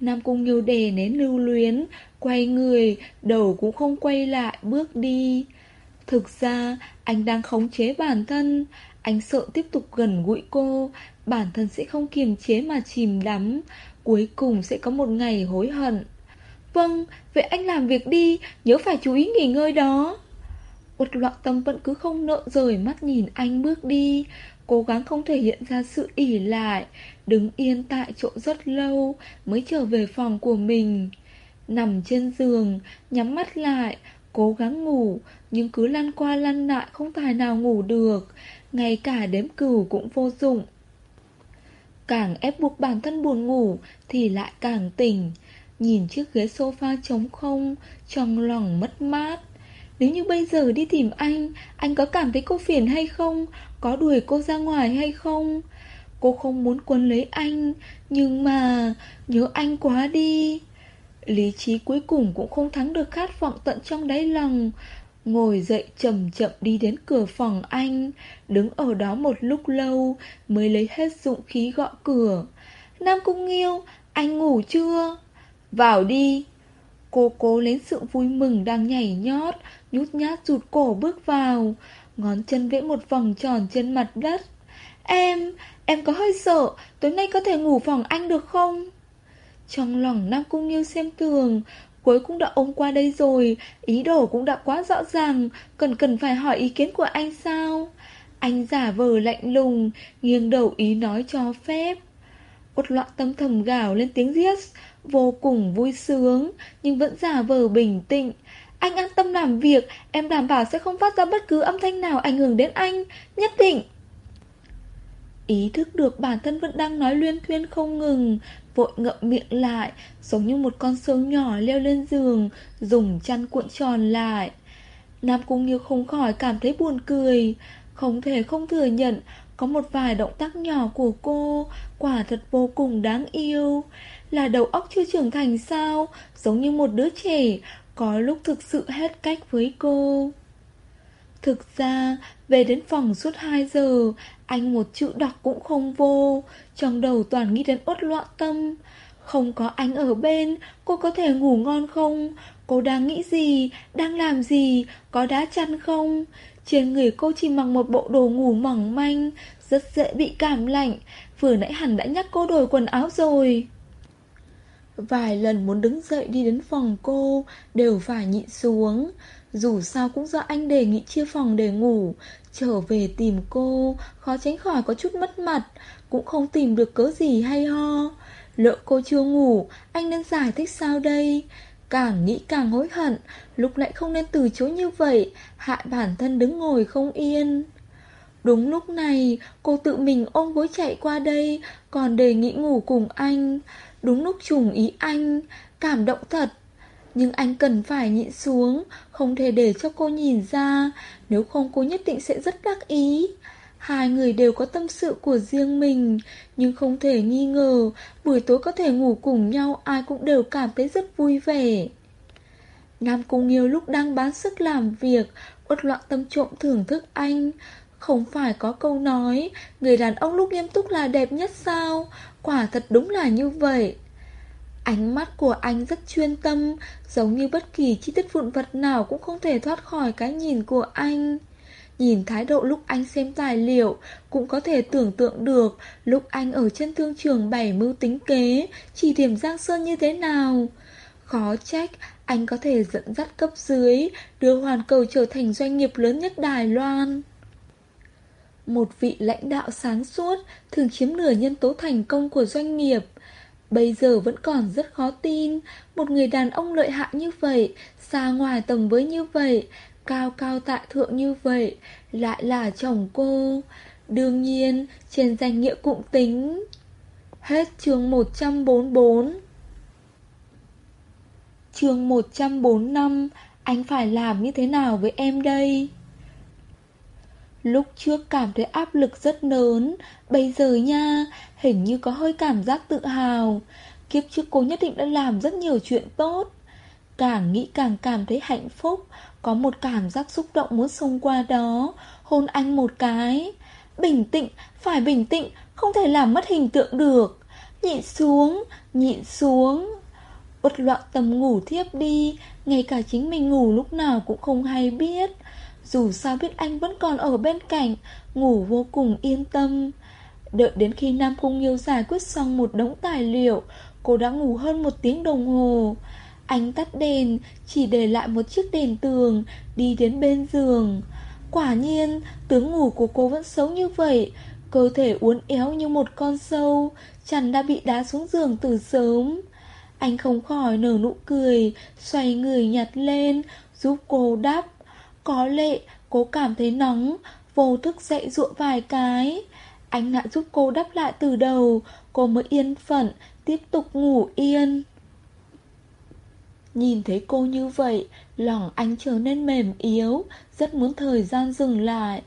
Nam Cung Nghiêu đề nén lưu luyến Quay người Đầu cũng không quay lại bước đi. Thực ra anh đang khống chế bản thân. Anh sợ tiếp tục gần gũi cô. Bản thân sẽ không kiềm chế mà chìm đắm. Cuối cùng sẽ có một ngày hối hận. Vâng, vậy anh làm việc đi. Nhớ phải chú ý nghỉ ngơi đó. Uất loạn tâm vẫn cứ không nợ rời mắt nhìn anh bước đi, Cố gắng không thể hiện ra sự ỉ lại, Đứng yên tại chỗ rất lâu Mới trở về phòng của mình. Nằm trên giường, Nhắm mắt lại, Cố gắng ngủ, Nhưng cứ lăn qua lăn lại không tài nào ngủ được, Ngay cả đếm cừu cũng vô dụng. Càng ép buộc bản thân buồn ngủ Thì lại càng tỉnh, Nhìn chiếc ghế sofa trống không, Trong lòng mất mát. Nếu như bây giờ đi tìm anh Anh có cảm thấy cô phiền hay không? Có đuổi cô ra ngoài hay không? Cô không muốn quấn lấy anh, Nhưng mà Nhớ anh quá đi. Lý trí cuối cùng cũng không thắng được khát vọng tận trong đáy lòng. Ngồi dậy chậm chậm đi đến cửa phòng anh, Đứng ở đó một lúc lâu Mới lấy hết dụng khí gõ cửa. Nam Cung Nghiêu, Anh ngủ chưa? Vào đi. Cô cố lấy sự vui mừng đang nhảy nhót Nhút nhát rụt cổ bước vào. Ngón chân vẽ một vòng tròn trên mặt đất. Em, em có hơi sợ Tối nay có thể ngủ phòng anh được không? Trong lòng Nam Cung Nghiêu xem thường Cuối cũng đã ôm qua đây rồi Ý đồ cũng đã quá rõ ràng Cần cần phải hỏi ý kiến của anh sao? Anh giả vờ lạnh lùng Nghiêng đầu ý nói cho phép. Một loạn tâm thầm gào lên tiếng giết Vô cùng vui sướng Nhưng vẫn giả vờ bình tĩnh anh an tâm làm việc, Em đảm bảo sẽ không phát ra bất cứ âm thanh nào ảnh hưởng đến anh, Nhất định. Ý thức được bản thân vẫn đang nói luyên thuyên không ngừng, Vội ngậm miệng lại, Giống như một con sâu nhỏ leo lên giường, Dùng chăn cuộn tròn lại. Nam Cung Nghiêu không khỏi cảm thấy buồn cười, Không thể không thừa nhận, Có một vài động tác nhỏ của cô, Quả thật vô cùng đáng yêu. Là đầu óc chưa trưởng thành sao, Giống như một đứa trẻ có lúc thực sự hết cách với cô Thực ra, về đến phòng suốt 2 giờ, anh một chữ đọc cũng không vô, trong đầu toàn nghĩ đến ốt loạn tâm. Không có anh ở bên, cô có thể ngủ ngon không? Cô đang nghĩ gì? Đang làm gì? Có đá chăn không? Trên người cô chỉ mặc một bộ đồ ngủ mỏng manh, rất dễ bị cảm lạnh. Vừa nãy hẳn đã nhắc cô đổi quần áo rồi. Vài lần muốn đứng dậy đi đến phòng cô, đều phải nhịn xuống. Dù sao cũng do anh đề nghị chia phòng để ngủ. Trở về tìm cô Khó tránh khỏi có chút mất mặt. Cũng không tìm được cớ gì hay ho. Lỡ cô chưa ngủ Anh nên giải thích sao đây? Càng nghĩ càng hối hận Lúc lại không nên từ chối như vậy Hại bản thân đứng ngồi không yên. Đúng lúc này Cô tự mình ôm gối chạy qua đây Còn đề nghị ngủ cùng anh. Đúng lúc trùng ý anh, Cảm động thật. Nhưng anh cần phải nhịn xuống, Không thể để cho cô nhìn ra. Nếu không cô nhất định sẽ rất đắc ý. Hai người đều có tâm sự của riêng mình, Nhưng không thể nghi ngờ, Buổi tối có thể ngủ cùng nhau, Ai cũng đều cảm thấy rất vui vẻ. Nam Cung Nghiêu lúc đang bán sức làm việc, Uất loạn tâm trộm thưởng thức anh. Không phải có câu nói, Người đàn ông lúc nghiêm túc là đẹp nhất sao? Quả thật đúng là như vậy Ánh mắt của anh rất chuyên tâm, giống như bất kỳ chi tiết vụn vật nào cũng không thể thoát khỏi cái nhìn của anh. Nhìn thái độ lúc anh xem tài liệu, cũng có thể tưởng tượng được lúc anh ở trên thương trường bảy mưu tính kế, chỉ điểm Giang Sơn như thế nào. Khó trách, anh có thể dẫn dắt cấp dưới, đưa hoàn cầu trở thành doanh nghiệp lớn nhất Đài Loan. Một vị lãnh đạo sáng suốt, thường chiếm nửa nhân tố thành công của doanh nghiệp. Bây giờ vẫn còn rất khó tin, Một người đàn ông lợi hại như vậy, Xa ngoài tầm với như vậy, Cao cao tại thượng như vậy, Lại là chồng cô Đương nhiên, trên danh nghĩa cũng tính, Hết chương 144 Chương 145 Anh phải làm như thế nào với em đây? Lúc trước cảm thấy áp lực rất lớn. Bây giờ nha Hình như có hơi cảm giác tự hào. Kiếp trước cô nhất định đã làm rất nhiều chuyện tốt. Càng nghĩ càng cảm thấy hạnh phúc. Có một cảm giác xúc động muốn xông qua đó. Hôn anh một cái. Bình tĩnh, phải bình tĩnh Không thể làm mất hình tượng được. Nhịn xuống, nhịn xuống. Uất loạn tầm ngủ thiếp đi. Ngay cả chính mình ngủ lúc nào cũng không hay biết dù sao biết anh vẫn còn ở bên cạnh, Ngủ vô cùng yên tâm. Đợi đến khi Nam Cung Nghiêu giải quyết xong một đống tài liệu, Cô đã ngủ hơn một tiếng đồng hồ. Anh tắt đèn, Chỉ để lại một chiếc đèn tường, Đi đến bên giường. Quả nhiên, tướng ngủ của cô vẫn xấu như vậy, Cơ thể uốn éo như một con sâu, Chăn đã bị đá xuống giường từ sớm. Anh không khỏi nở nụ cười, Xoay người nhặt lên, Giúp cô đáp có lệ, cô cảm thấy nóng, vô thức dậy dụa vài cái. Anh lại giúp cô đắp lại từ đầu, cô mới yên phận, tiếp tục ngủ yên. Nhìn thấy cô như vậy, lòng anh trở nên mềm yếu, rất muốn thời gian dừng lại.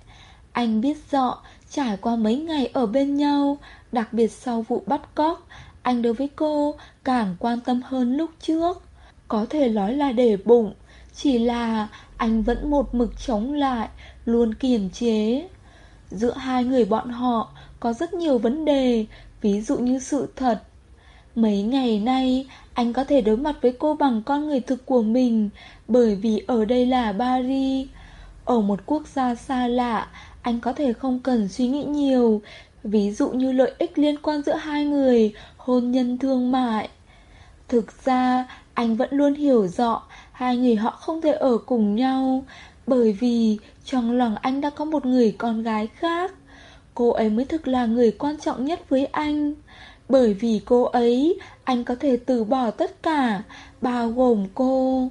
Anh biết rõ, trải qua mấy ngày ở bên nhau, đặc biệt sau vụ bắt cóc, anh đối với cô càng quan tâm hơn lúc trước. Có thể nói là để bụng, chỉ là anh vẫn một mực chống lại, luôn kiềm chế. Giữa hai người bọn họ có rất nhiều vấn đề, ví dụ như sự thật. Mấy ngày nay, anh có thể đối mặt với cô bằng con người thực của mình, bởi vì ở đây là Paris. Ở một quốc gia xa lạ, anh có thể không cần suy nghĩ nhiều, ví dụ như lợi ích liên quan giữa hai người, hôn nhân thương mại. Thực ra, anh vẫn luôn hiểu rõ hai người họ không thể ở cùng nhau Bởi vì trong lòng anh đã có một người con gái khác. Cô ấy mới thực là người quan trọng nhất với anh. Bởi vì cô ấy, anh có thể từ bỏ tất cả, bao gồm cô.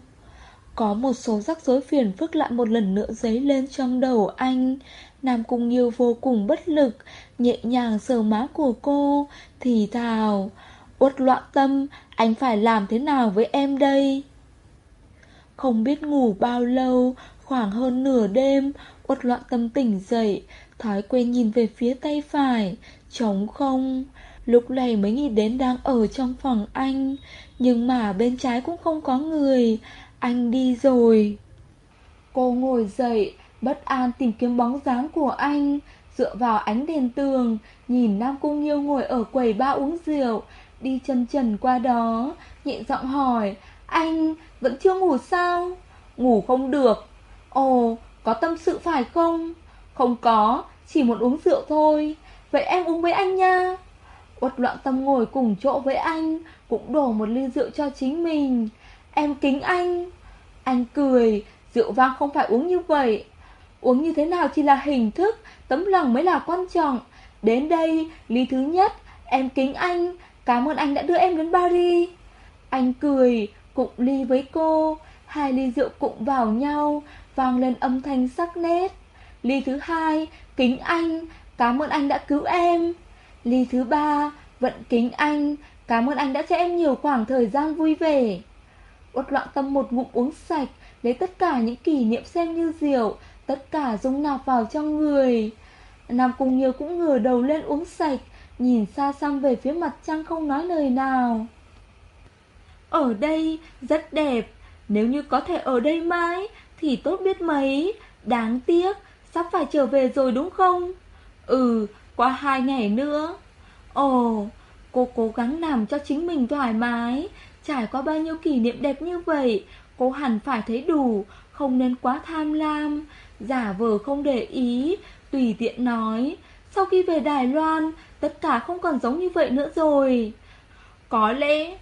Có một số rắc rối phiền phức lại một lần nữa dấy lên trong đầu anh. Nam Cung Nghiêu vô cùng bất lực Nhẹ nhàng sờ má của cô Thì thào Uất loạn tâm Anh phải làm thế nào với em đây? Không biết ngủ bao lâu, Khoảng hơn nửa đêm, Uất loạn tâm tỉnh dậy, Thói quen nhìn về phía tay phải, Trống không. Lúc này mới nghĩ đến đang ở trong phòng anh, Nhưng mà bên trái cũng không có người, Anh đi rồi. Cô ngồi dậy, Bất an tìm kiếm bóng dáng của anh, Dựa vào ánh đèn tường, Nhìn Nam Cung Nhiêu ngồi ở quầy ba uống rượu, Đi chân trần qua đó, Nhẹ giọng hỏi anh vẫn chưa ngủ sao? Ngủ không được. Ồ có tâm sự phải không? Không có Chỉ muốn uống rượu thôi. Vậy em uống với anh nha. Uất loạn tâm ngồi cùng chỗ với anh Cũng đổ một ly rượu cho chính mình. Em kính anh. Anh cười Rượu vang không phải uống như vậy. Uống như thế nào chỉ là hình thức Tấm lòng mới là quan trọng. Đến đây, ly thứ nhất Em kính anh. Cảm ơn anh đã đưa em đến Paris. Anh cười, cụng ly với cô. Hai ly rượu cụng vào nhau Vang lên âm thanh sắc nét. Ly thứ hai, kính anh Cảm ơn anh đã cứu em. Ly thứ ba, vận kính anh Cảm ơn anh đã cho em nhiều khoảng thời gian vui vẻ. Uất loạn tâm một ngụm uống sạch Lấy tất cả những kỷ niệm xem như rượu Tất cả dung nạp vào trong người. Nam Cung nhiều cũng ngửa đầu lên uống sạch Nhìn xa xăm về phía mặt trăng không nói lời nào. Ở đây rất đẹp. Nếu như có thể ở đây mãi, Thì tốt biết mấy. Đáng tiếc, Sắp phải trở về rồi đúng không? Ừ qua hai ngày nữa. Ồ, Cô cố gắng làm cho chính mình thoải mái. Trải qua bao nhiêu kỷ niệm đẹp như vậy, Cô hẳn phải thấy đủ. Không nên quá tham lam. Giả vờ không để ý, Tùy tiện nói. Sau khi về Đài Loan, Tất cả không còn giống như vậy nữa rồi. Có lẽ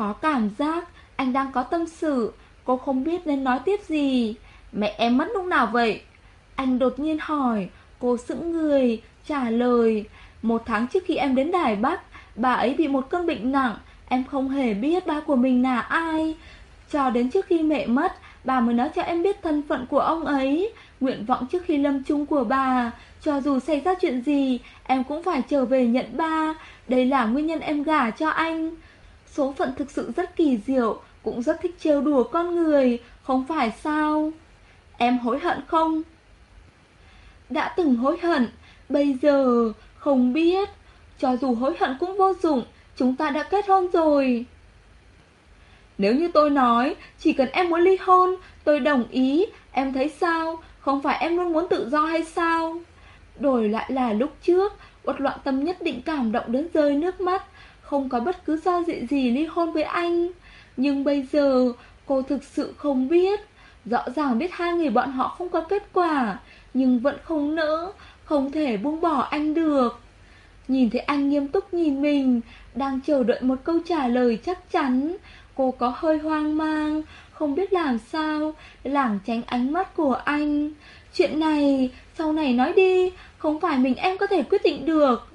có cảm giác Anh đang có tâm sự. Cô không biết nên nói tiếp gì. Mẹ em mất lúc nào vậy? Anh đột nhiên hỏi. Cô sững người, Trả lời. Một tháng trước khi em đến Đài Bắc, Bà ấy bị một cơn bệnh nặng. Em không hề biết ba của mình là ai. Cho đến trước khi mẹ mất, Bà mới nói cho em biết thân phận của ông ấy, Nguyện vọng trước khi lâm chung của bà. Cho dù xảy ra chuyện gì, Em cũng phải trở về nhận ba. Đây là nguyên nhân em gả cho anh. Số phận thực sự rất kỳ diệu, Cũng rất thích trêu đùa con người, Không phải sao? Em hối hận không? Đã từng hối hận, Bây giờ không biết. Cho dù hối hận cũng vô dụng, Chúng ta đã kết hôn rồi. Nếu như tôi nói, Chỉ cần em muốn ly hôn, Tôi đồng ý. Em thấy sao? Không phải em luôn muốn tự do hay sao? Đổi lại là lúc trước, Uất loạn tâm nhất định cảm động đến rơi nước mắt. Không có bất cứ do dị gì ly hôn với anh. Nhưng bây giờ, Cô thực sự không biết. Rõ ràng biết hai người bọn họ không có kết quả, Nhưng vẫn không nỡ, Không thể buông bỏ anh được. Nhìn thấy anh nghiêm túc nhìn mình, Đang chờ đợi một câu trả lời chắc chắn, Cô có hơi hoang mang, Không biết làm sao Lảng tránh ánh mắt của anh. Chuyện này, Sau này nói đi, Không phải mình em có thể quyết định được.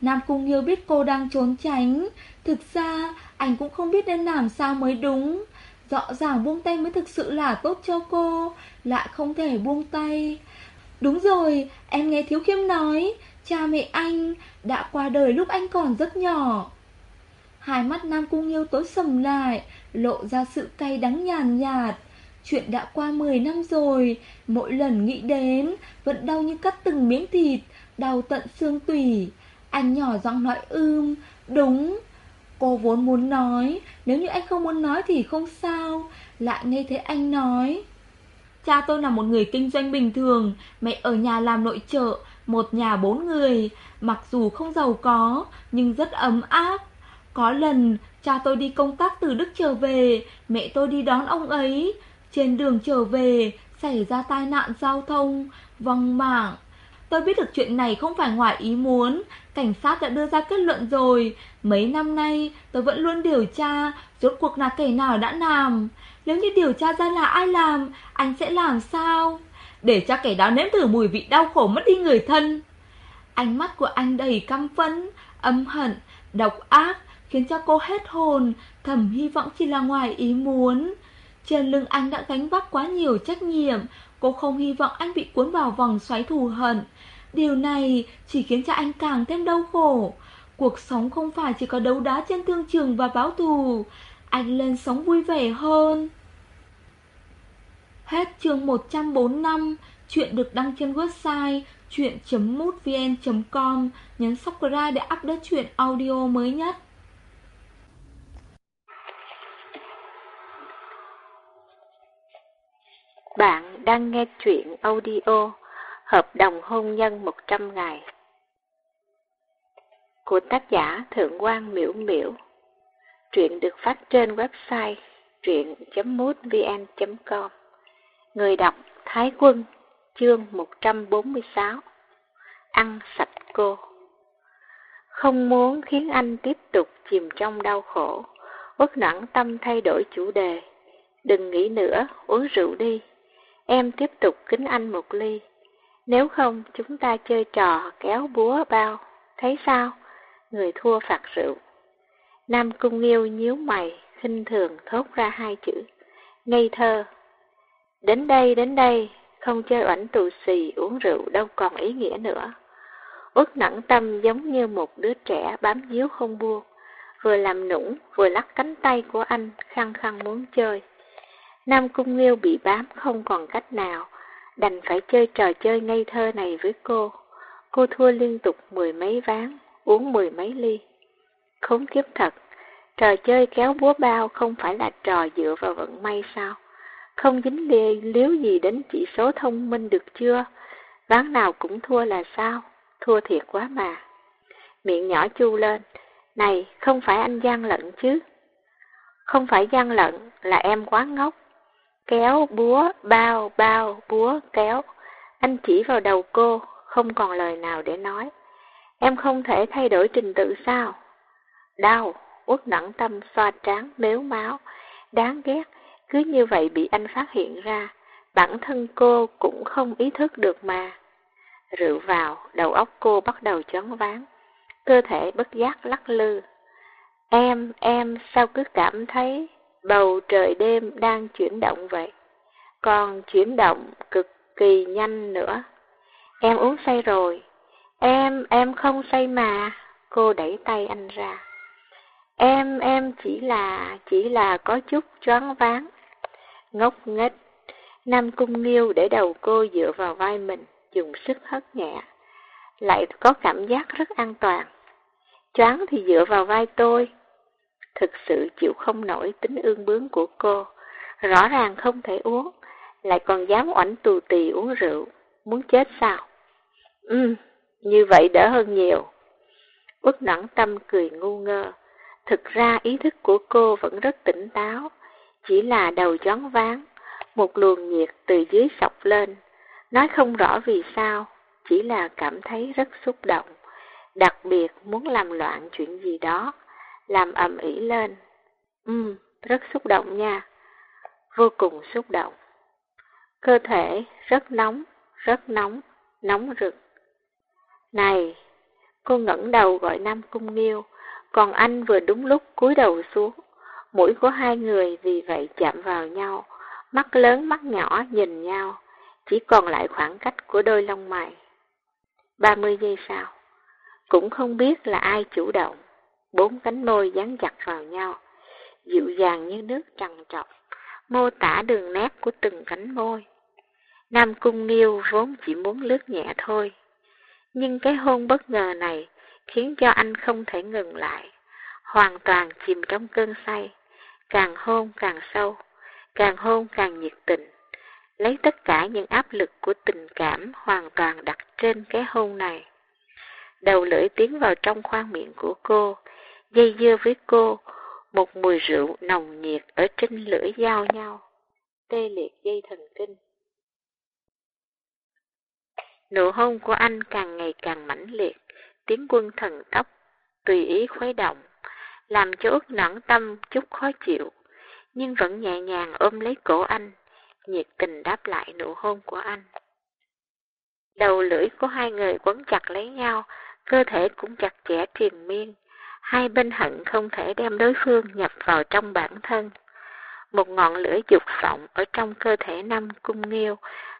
Nam Cung Nghiêu biết cô đang trốn tránh. Thực ra, Anh cũng không biết nên làm sao mới đúng. Rõ ràng buông tay mới thực sự là tốt cho cô, Lại không thể buông tay. Đúng rồi, Em nghe Thiếu Khiêm nói, Cha mẹ anh đã qua đời lúc anh còn rất nhỏ. Hai mắt Nam Cung Nghiêu tối sầm lại, Lộ ra sự cay đắng nhàn nhạt. Chuyện đã qua 10 năm rồi, Mỗi lần nghĩ đến Vẫn đau như cắt từng miếng thịt, Đau tận xương tủy. Anh nhỏ giọng nói ưm Đúng. Cô vốn muốn nói. Nếu như anh không muốn nói thì không sao. Lại nghe thấy anh nói, Cha tôi là một người kinh doanh bình thường. Mẹ ở nhà làm nội trợ, Một nhà bốn người. Mặc dù không giàu có, Nhưng rất ấm áp. Có lần, cha tôi đi công tác từ Đức trở về. Mẹ tôi đi đón ông ấy. Trên đường trở về, Xảy ra tai nạn giao thông, Vong mạng. Tôi biết được chuyện này không phải ngoài ý muốn Cảnh sát đã đưa ra kết luận rồi. Mấy năm nay tôi vẫn luôn điều tra Rốt cuộc là kẻ nào đã làm. Nếu như điều tra ra là ai làm Anh sẽ làm sao? Để cho kẻ đó nếm thử mùi vị đau khổ mất đi người thân. Ánh mắt của anh đầy căm phẫn Âm hận, độc ác Khiến cho cô hết hồn Thầm hy vọng chỉ là ngoài ý muốn. Trên lưng anh đã gánh vác quá nhiều trách nhiệm, cô không hy vọng anh bị cuốn vào vòng xoáy thù hận. Điều này chỉ khiến cho anh càng thêm đau khổ. Cuộc sống không phải chỉ có đấu đá trên thương trường và báo thù, anh lên sống vui vẻ hơn. Hết chương 145, chuyện được đăng trên website chuyện.mútvn.com, nhấn subscribe để update chuyện audio mới nhất. Bạn đang nghe truyện audio Hợp đồng hôn nhân 100 ngày của tác giả Thượng quan Miễu Miễu. Truyện được phát trên website truyện.mútvn.com Người đọc Thái Quân Chương 146 Ăn sạch cô Không muốn khiến anh tiếp tục chìm trong đau khổ, Uất nặng tâm thay đổi chủ đề. Đừng nghĩ nữa, uống rượu đi. Em tiếp tục kính anh một ly. Nếu không, chúng ta chơi trò kéo búa bao. Thấy sao? Người thua phạt rượu. Nam Cung Nghiêu nhíu mày, khinh thường thốt ra hai chữ. Ngây thơ. Đến đây, đến đây, không chơi oảnh tù xì uống rượu đâu còn ý nghĩa nữa. Út nặng tâm giống như một đứa trẻ bám díu không buông, vừa làm nũng vừa lắc cánh tay của anh khăng khăng muốn chơi. Nam Cung Nghiêu bị bám không còn cách nào, đành phải chơi trò chơi ngây thơ này với cô. Cô thua liên tục mười mấy ván, uống mười mấy ly. Khốn kiếp thật, trò chơi kéo búa bao không phải là trò dựa vào vận may sao? Không dính lê liếu gì đến chỉ số thông minh được chưa? Ván nào cũng thua là sao? Thua thiệt quá mà. Miệng nhỏ chu lên. Này, không phải anh gian lận chứ? Không phải gian lận, là em quá ngốc. Kéo, búa, bao, bao, búa, kéo. Anh chỉ vào đầu cô, không còn lời nào để nói. Em không thể thay đổi trình tự sao? Đau, uất nặng tâm xoa trán mếu máu. Đáng ghét, cứ như vậy bị anh phát hiện ra, bản thân cô cũng không ý thức được mà. Rượu vào, đầu óc cô bắt đầu chóng váng, cơ thể bất giác lắc lư. Em, em sao cứ cảm thấy bầu trời đêm đang chuyển động vậy? Còn chuyển động cực kỳ nhanh nữa. Em uống say rồi. Em, em không say mà. Cô đẩy tay anh ra. Em, em chỉ là, chỉ là có chút choáng váng ngốc nghếch. Nam Cung Nghiêu để đầu cô dựa vào vai mình, dùng sức hất nhẹ. Lại có cảm giác rất an toàn. Choáng thì dựa vào vai tôi. Thực sự chịu không nổi tính ương bướng của cô. Rõ ràng không thể uống, lại còn dám oảnh tù tì uống rượu. Muốn chết sao? Ừ, như vậy đỡ hơn nhiều. Út nặng tâm cười ngu ngơ. Thực ra ý thức của cô vẫn rất tỉnh táo, chỉ là đầu chóng ván, một luồng nhiệt từ dưới sọc lên, nói không rõ vì sao, chỉ là cảm thấy rất xúc động, đặc biệt muốn làm loạn chuyện gì đó, làm ầm ĩ lên. Ừ, rất xúc động nha, vô cùng xúc động. Cơ thể rất nóng, rất nóng, nóng rực. Này, cô ngẩng đầu gọi Nam Cung Nghiêu, còn anh vừa đúng lúc cúi đầu xuống, Mũi của hai người vì vậy chạm vào nhau, mắt lớn mắt nhỏ nhìn nhau, chỉ còn lại khoảng cách của đôi lông mày. 30 giây sau, cũng không biết là ai chủ động, bốn cánh môi dán chặt vào nhau, dịu dàng như nước trằn trọc, mô tả đường nét của từng cánh môi. Nam Cung Nghiêu vốn chỉ muốn lướt nhẹ thôi, nhưng cái hôn bất ngờ này khiến cho anh không thể ngừng lại, hoàn toàn chìm trong cơn say càng hôn càng sâu, càng hôn càng nhiệt tình, lấy tất cả những áp lực của tình cảm hoàn toàn đặt trên cái hôn này. Đầu lưỡi tiến vào trong khoang miệng của cô, dây dưa với cô, một mùi rượu nồng nhiệt ở trên lưỡi giao nhau, tê liệt dây thần kinh. Nụ hôn của anh càng ngày càng mãnh liệt, tiếng quân thần tốc, tùy ý khuấy động, làm cho út nản tâm chút khó chịu, nhưng vẫn nhẹ nhàng ôm lấy cổ anh, nhiệt tình đáp lại nụ hôn của anh. Đầu lưỡi của hai người quấn chặt lấy nhau, cơ thể cũng chặt chẽ triền miên, hai bên hận không thể đem đối phương nhập vào trong bản thân. một ngọn lửa dục vọng ở trong cơ thể năm Cung Nghiêu,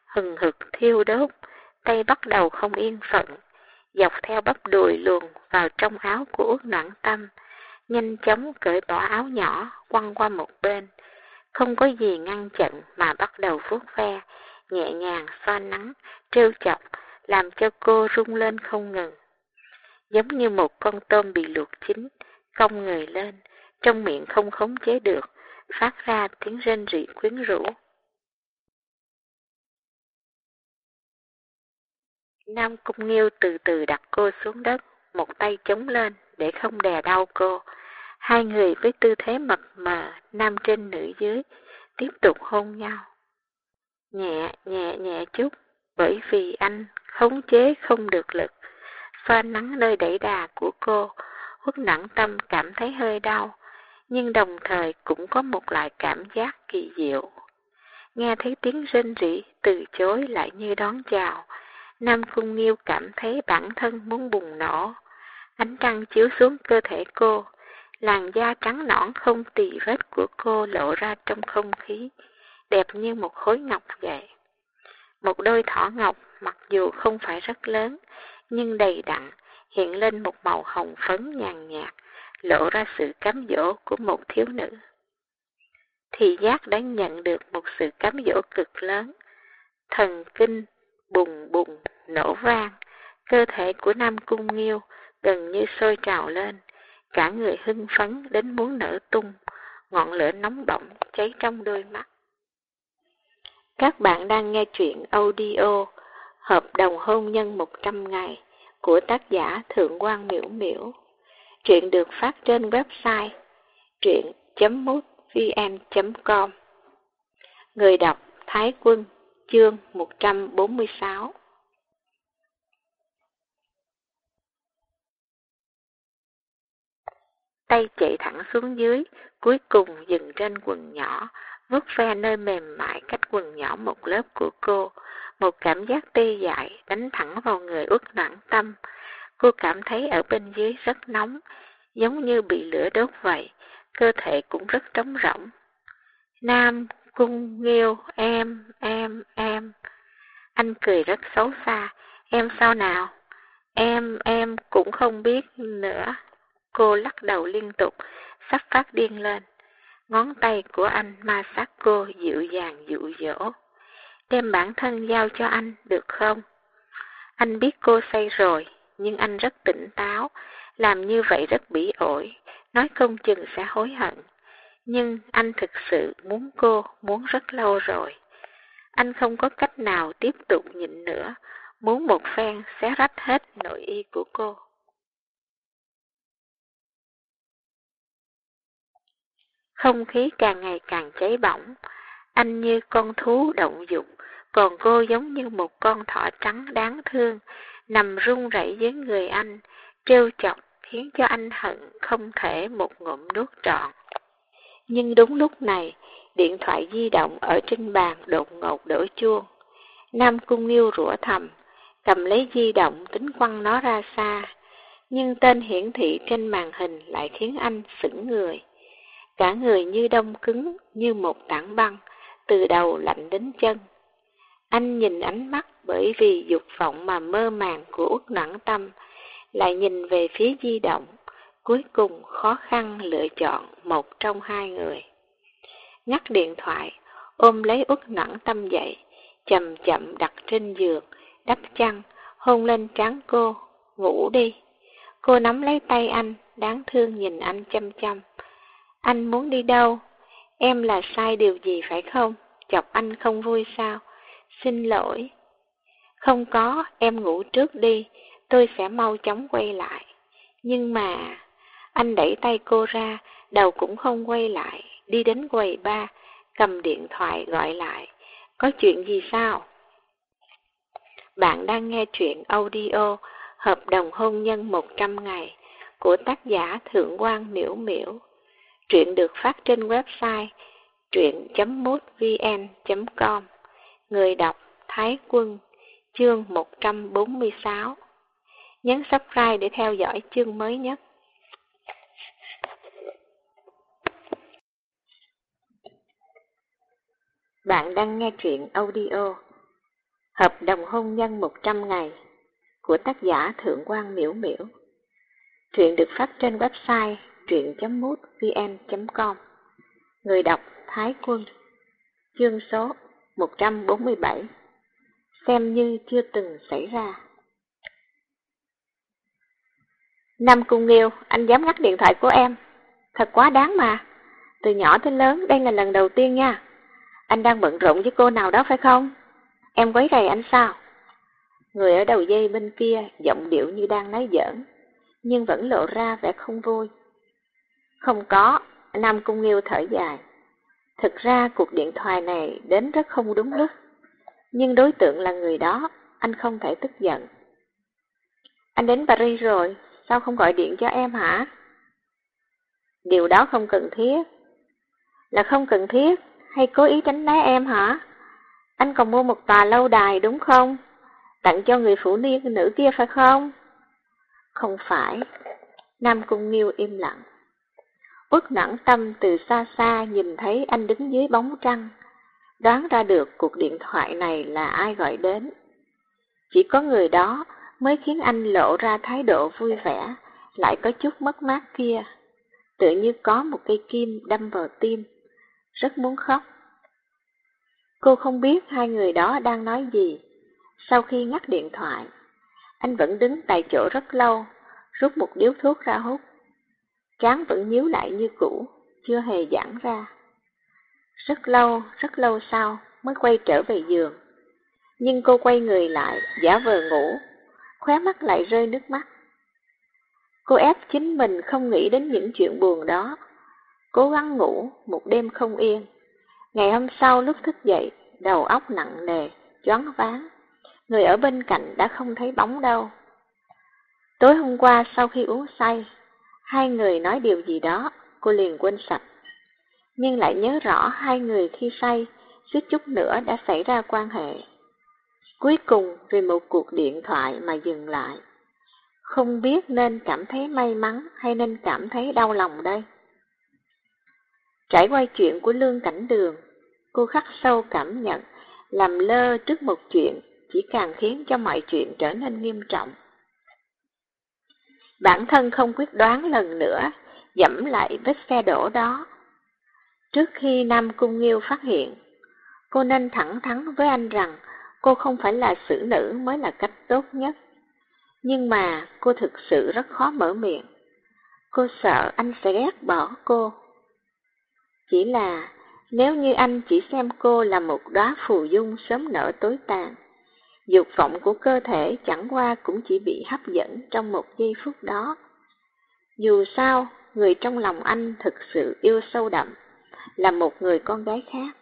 hừng hực thiêu đốt, tay bắt đầu không yên phận, dọc theo bắp đùi luồn vào trong áo của ước noãn tâm, nhanh chóng cởi bỏ áo nhỏ, quăng qua một bên, không có gì ngăn chặn mà bắt đầu vuốt ve, nhẹ nhàng xoa nắng, trêu chọc, làm cho cô rung lên không ngừng. Giống như một con tôm bị luộc chín, cong người lên, trong miệng không khống chế được, phát ra tiếng rên rỉ quyến rũ. Nam Cung Nghiêu từ từ đặt cô xuống đất, một tay chống lên để không đè đau cô. Hai người với tư thế mập mờ, nam trên nữ dưới, tiếp tục hôn nhau. Nhẹ, nhẹ, nhẹ chút, bởi vì anh khống chế không được lực. Xoa nắng nơi đẩy đà của cô, hút nặng tâm cảm thấy hơi đau, nhưng đồng thời cũng có một loại cảm giác kỳ diệu. Nghe thấy tiếng rên rỉ, từ chối lại như đón chào, Nam Cung Nghiêu cảm thấy bản thân muốn bùng nổ. Ánh trăng chiếu xuống cơ thể cô, làn da trắng nõn không tì vết của cô lộ ra trong không khí, đẹp như một khối ngọc vậy. Một đôi thỏ ngọc mặc dù không phải rất lớn, nhưng đầy đặn, hiện lên một màu hồng phấn nhàn nhạt, lộ ra sự cám dỗ của một thiếu nữ. Thì giác đã nhận được một sự cám dỗ cực lớn, thần kinh bùng bùng nổ vang, cơ thể của Nam Cung Nghiêu gần như sôi trào lên, cả người hưng phấn đến muốn nở tung, ngọn lửa nóng bỏng cháy trong đôi mắt. Các bạn đang nghe chuyện audio Hợp đồng hôn nhân 100 ngày của tác giả Thượng quan Miễu Miễu. Truyện được phát trên website truyện.mútvn.com Người đọc Thái Quân Chương 146 Tay chạy thẳng xuống dưới, cuối cùng dừng trên quần nhỏ, vuốt ve nơi mềm mại cách quần nhỏ một lớp của cô. Một cảm giác tê dại đánh thẳng vào người uất noãn tâm. Cô cảm thấy ở bên dưới rất nóng, giống như bị lửa đốt vậy, cơ thể cũng rất trống rỗng. Nam, cung, nghiêu, em, em, em. Anh cười rất xấu xa, em sao nào? Em, em cũng không biết nữa. Cô lắc đầu liên tục, sắp phát điên lên. Ngón tay của anh ma sát cô dịu dàng dụ dỗ. Đem bản thân giao cho anh được không? Anh biết cô say rồi, nhưng anh rất tỉnh táo, làm như vậy rất bỉ ổi, nói không chừng sẽ hối hận. Nhưng anh thực sự muốn cô, muốn rất lâu rồi. Anh không có cách nào tiếp tục nhịn nữa, muốn một phen xé rách hết nội y của cô. Không khí càng ngày càng cháy bỏng, anh như con thú động dục, còn cô giống như một con thỏ trắng đáng thương, nằm run rẩy dưới người anh, trêu chọc khiến cho anh hận không thể một ngụm nuốt trọn. Nhưng đúng lúc này, điện thoại di động ở trên bàn đột ngột đổ chuông. Nam Cung Nghiêu rủa thầm, cầm lấy di động tính quăng nó ra xa, nhưng tên hiển thị trên màn hình lại khiến anh sững người. Cả người như đông cứng, như một tảng băng, từ đầu lạnh đến chân. Anh nhìn ánh mắt bởi vì dục vọng mà mơ màng của út noãn tâm, lại nhìn về phía di động, cuối cùng khó khăn lựa chọn một trong hai người. Ngắt điện thoại, ôm lấy út noãn tâm dậy, chậm chậm đặt trên giường, đắp chăn, hôn lên trán cô, ngủ đi. Cô nắm lấy tay anh, đáng thương nhìn anh chăm chăm. Anh muốn đi đâu? Em là sai điều gì phải không? Chọc anh không vui sao? Xin lỗi. Không có, em ngủ trước đi, tôi sẽ mau chóng quay lại. Nhưng mà... Anh đẩy tay cô ra, đầu cũng không quay lại, đi đến quầy ba, cầm điện thoại gọi lại. Có chuyện gì sao? Bạn đang nghe chuyện audio Hợp đồng hôn nhân 100 ngày của tác giả Thượng quan Miễu Miễu. Truyện được phát trên website truyện.mútvn.com Người đọc Thái Quân, Chương 146 Nhấn subscribe để theo dõi chương mới nhất. Bạn đang nghe truyện audio Hợp đồng hôn nhân 100 ngày của tác giả Thượng quan Miễu Miễu. Truyện được phát trên website truyện.mútvn.com Người đọc Thái Quân, Chương số 147 Xem như chưa từng xảy ra Nam Cung Nghiêu, anh dám ngắt điện thoại của em. Thật quá đáng mà. Từ nhỏ tới lớn, đây là lần đầu tiên nha. Anh đang bận rộn với cô nào đó phải không? Em quấy rầy anh sao? Người ở đầu dây bên kia giọng điệu như đang nói giỡn, nhưng vẫn lộ ra vẻ không vui. Không có, Nam Cung Nghiêu thở dài. Thực ra cuộc điện thoại này đến rất không đúng lúc, nhưng đối tượng là người đó, anh không thể tức giận. Anh đến Paris rồi, sao không gọi điện cho em hả? Điều đó không cần thiết. Là không cần thiết, hay cố ý tránh né em hả? Anh còn mua một tòa lâu đài đúng không? Tặng cho người phụ niên nữ kia phải không? Không phải. Nam Cung Nghiêu im lặng. Út noãn tâm từ xa xa nhìn thấy anh đứng dưới bóng trăng, đoán ra được cuộc điện thoại này là ai gọi đến. Chỉ có người đó mới khiến anh lộ ra thái độ vui vẻ, lại có chút mất mát kia, tự như có một cây kim đâm vào tim, rất muốn khóc. Cô không biết hai người đó đang nói gì. Sau khi ngắt điện thoại, anh vẫn đứng tại chỗ rất lâu, rút một điếu thuốc ra hút. Trán vẫn nhíu lại như cũ, chưa hề giãn ra. Rất lâu, rất lâu sau mới quay trở về giường. Nhưng cô quay người lại, giả vờ ngủ, khóe mắt lại rơi nước mắt. Cô ép chính mình không nghĩ đến những chuyện buồn đó, cố gắng ngủ một đêm không yên. Ngày hôm sau lúc thức dậy, đầu óc nặng nề, choáng váng. Người ở bên cạnh đã không thấy bóng đâu. Tối hôm qua sau khi uống say, hai người nói điều gì đó, cô liền quên sạch. Nhưng lại nhớ rõ hai người khi say, suýt chút nữa đã xảy ra quan hệ. Cuối cùng vì một cuộc điện thoại mà dừng lại. Không biết nên cảm thấy may mắn hay nên cảm thấy đau lòng đây. Trải qua chuyện của Lương Cảnh Đường, cô khắc sâu cảm nhận làm lơ trước một chuyện chỉ càng khiến cho mọi chuyện trở nên nghiêm trọng. Bản thân không quyết đoán lần nữa, dẫm lại vết xe đổ đó. Trước khi Nam Cung Nghiêu phát hiện, cô nên thẳng thắn với anh rằng cô không phải là xử nữ mới là cách tốt nhất. Nhưng mà cô thực sự rất khó mở miệng. Cô sợ anh sẽ ghét bỏ cô. Chỉ là nếu như anh chỉ xem cô là một đóa phù dung sớm nở tối tàn, dục vọng của cơ thể chẳng qua cũng chỉ bị hấp dẫn trong một giây phút đó. Dù sao, người trong lòng anh thực sự yêu sâu đậm, là một người con gái khác.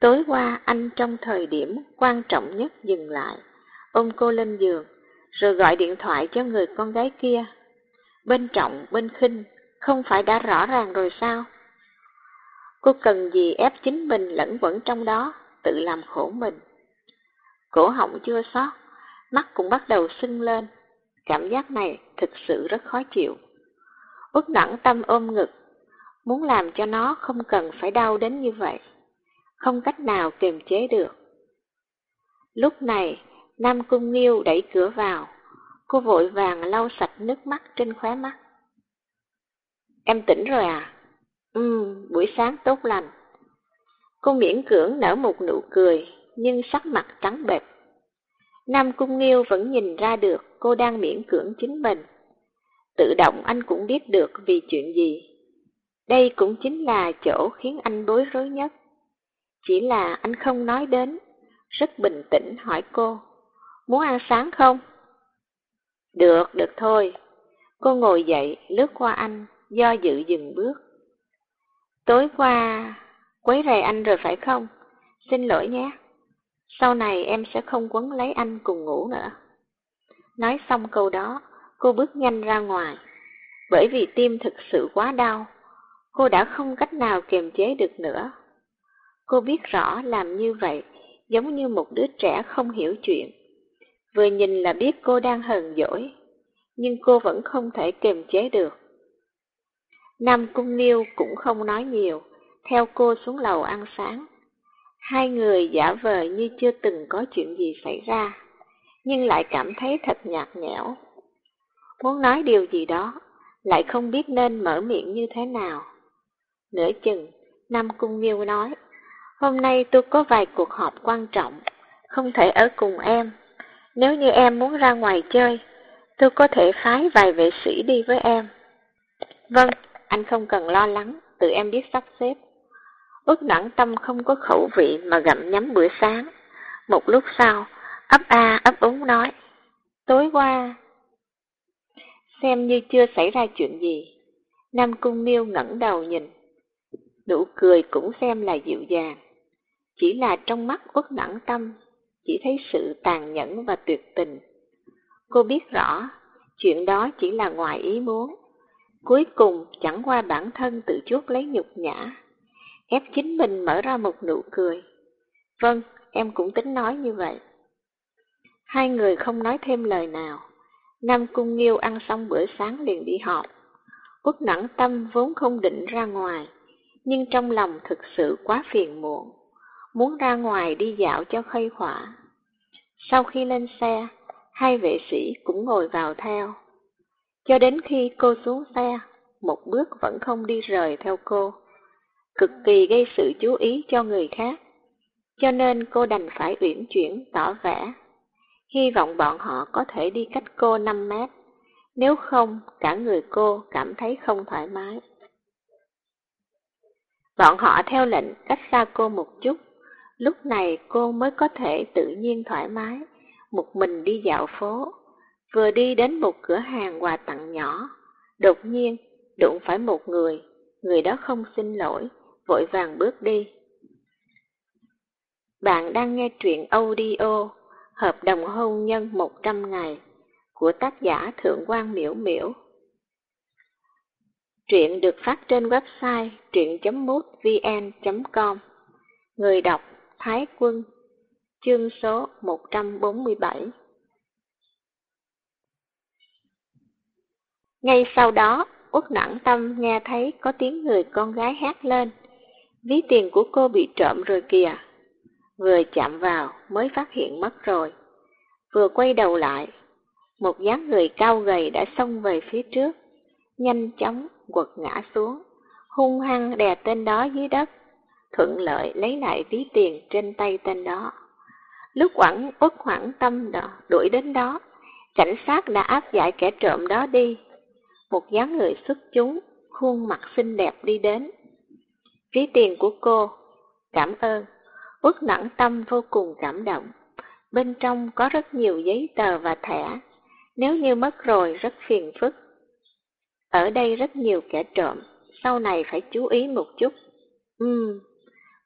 Tối qua anh trong thời điểm quan trọng nhất dừng lại, ôm cô lên giường, rồi gọi điện thoại cho người con gái kia. Bên trọng, bên khinh, không phải đã rõ ràng rồi sao? Cô cần gì ép chính mình lẫn quẩn trong đó, tự làm khổ mình. Cổ họng chưa sót, mắt cũng bắt đầu sưng lên. Cảm giác này thực sự rất khó chịu. Út nặng tâm ôm ngực, muốn làm cho nó không cần phải đau đến như vậy. Không cách nào kiềm chế được. Lúc này, Nam Cung Nghiêu đẩy cửa vào. Cô vội vàng lau sạch nước mắt trên khóe mắt. Em tỉnh rồi à? Ừ, buổi sáng tốt lành. Cô miễn cưỡng nở một nụ cười, nhưng sắc mặt trắng bệch. Nam Cung Nghiêu vẫn nhìn ra được cô đang miễn cưỡng chính mình. Tự động anh cũng biết được vì chuyện gì. Đây cũng chính là chỗ khiến anh bối rối nhất. Chỉ là anh không nói đến, rất bình tĩnh hỏi cô, muốn ăn sáng không? Được, được thôi. Cô ngồi dậy, lướt qua anh, do dự dừng bước. Tối qua, quấy rầy anh rồi phải không? Xin lỗi nhé. Sau này em sẽ không quấn lấy anh cùng ngủ nữa. Nói xong câu đó, cô bước nhanh ra ngoài. Bởi vì tim thực sự quá đau, cô đã không cách nào kiềm chế được nữa. Cô biết rõ làm như vậy giống như một đứa trẻ không hiểu chuyện. Vừa nhìn là biết cô đang hờn dỗi, nhưng cô vẫn không thể kiềm chế được. Nam Cung Niêu cũng không nói nhiều, theo cô xuống lầu ăn sáng. Hai người giả vờ như chưa từng có chuyện gì xảy ra, nhưng lại cảm thấy thật nhạt nhẽo. Muốn nói điều gì đó, lại không biết nên mở miệng như thế nào. Nửa chừng, Nam Cung Nghiêu nói, hôm nay tôi có vài cuộc họp quan trọng, không thể ở cùng em. Nếu như em muốn ra ngoài chơi, tôi có thể phái vài vệ sĩ đi với em. Vâng, anh không cần lo lắng, tự em biết sắp xếp. Ước đẳng tâm không có khẩu vị mà gặm nhắm bữa sáng. Một lúc sau, ấp a ấp úng nói, tối qua. Xem như chưa xảy ra chuyện gì. Nam Cung Miêu ngẩng đầu nhìn. Nụ cười cũng xem là dịu dàng. Chỉ là trong mắt uất đẳng tâm, chỉ thấy sự tàn nhẫn và tuyệt tình. Cô biết rõ, chuyện đó chỉ là ngoài ý muốn. Cuối cùng chẳng qua bản thân tự chuốc lấy nhục nhã, ép chính mình mở ra một nụ cười. Vâng, em cũng tính nói như vậy. Hai người không nói thêm lời nào. Nam Cung Nghiêu ăn xong bữa sáng liền đi họp. Uất nặng tâm vốn không định ra ngoài, nhưng trong lòng thực sự quá phiền muộn, muốn ra ngoài đi dạo cho khơi khỏa. Sau khi lên xe, hai vệ sĩ cũng ngồi vào theo. Cho đến khi cô xuống xe, một bước vẫn không đi rời theo cô. Cực kỳ gây sự chú ý cho người khác, cho nên cô đành phải uyển chuyển tỏ vẻ. Hy vọng bọn họ có thể đi cách cô 5 mét, nếu không cả người cô cảm thấy không thoải mái. Bọn họ theo lệnh cách xa cô một chút, lúc này cô mới có thể tự nhiên thoải mái, một mình đi dạo phố. Vừa đi đến một cửa hàng quà tặng nhỏ, đột nhiên đụng phải một người, người đó không xin lỗi, vội vàng bước đi. Bạn đang nghe truyện audio Hợp đồng hôn nhân 100 ngày của tác giả Thượng quan Miễu Miễu. Truyện được phát trên website truyện.mútvn.com Người đọc Thái Quân Chương số 147 Ngay sau đó, Út nặng tâm nghe thấy có tiếng người con gái hát lên. Ví tiền của cô bị trộm rồi kìa. Vừa chạm vào mới phát hiện mất rồi. Vừa quay đầu lại, một dáng người cao gầy đã xông về phía trước, nhanh chóng quật ngã xuống, hung hăng đè tên đó dưới đất, thuận lợi lấy lại ví tiền trên tay tên đó. Lúc quẳng uất hoảng tâm đó, đuổi đến đó, cảnh sát đã áp giải kẻ trộm đó đi. Một dáng người xuất chúng, khuôn mặt xinh đẹp đi đến. Ví tiền của cô, cảm ơn, uất nặng tâm vô cùng cảm động. Bên trong có rất nhiều giấy tờ và thẻ, nếu như mất rồi rất phiền phức. Ở đây rất nhiều kẻ trộm, sau này phải chú ý một chút. Ừm,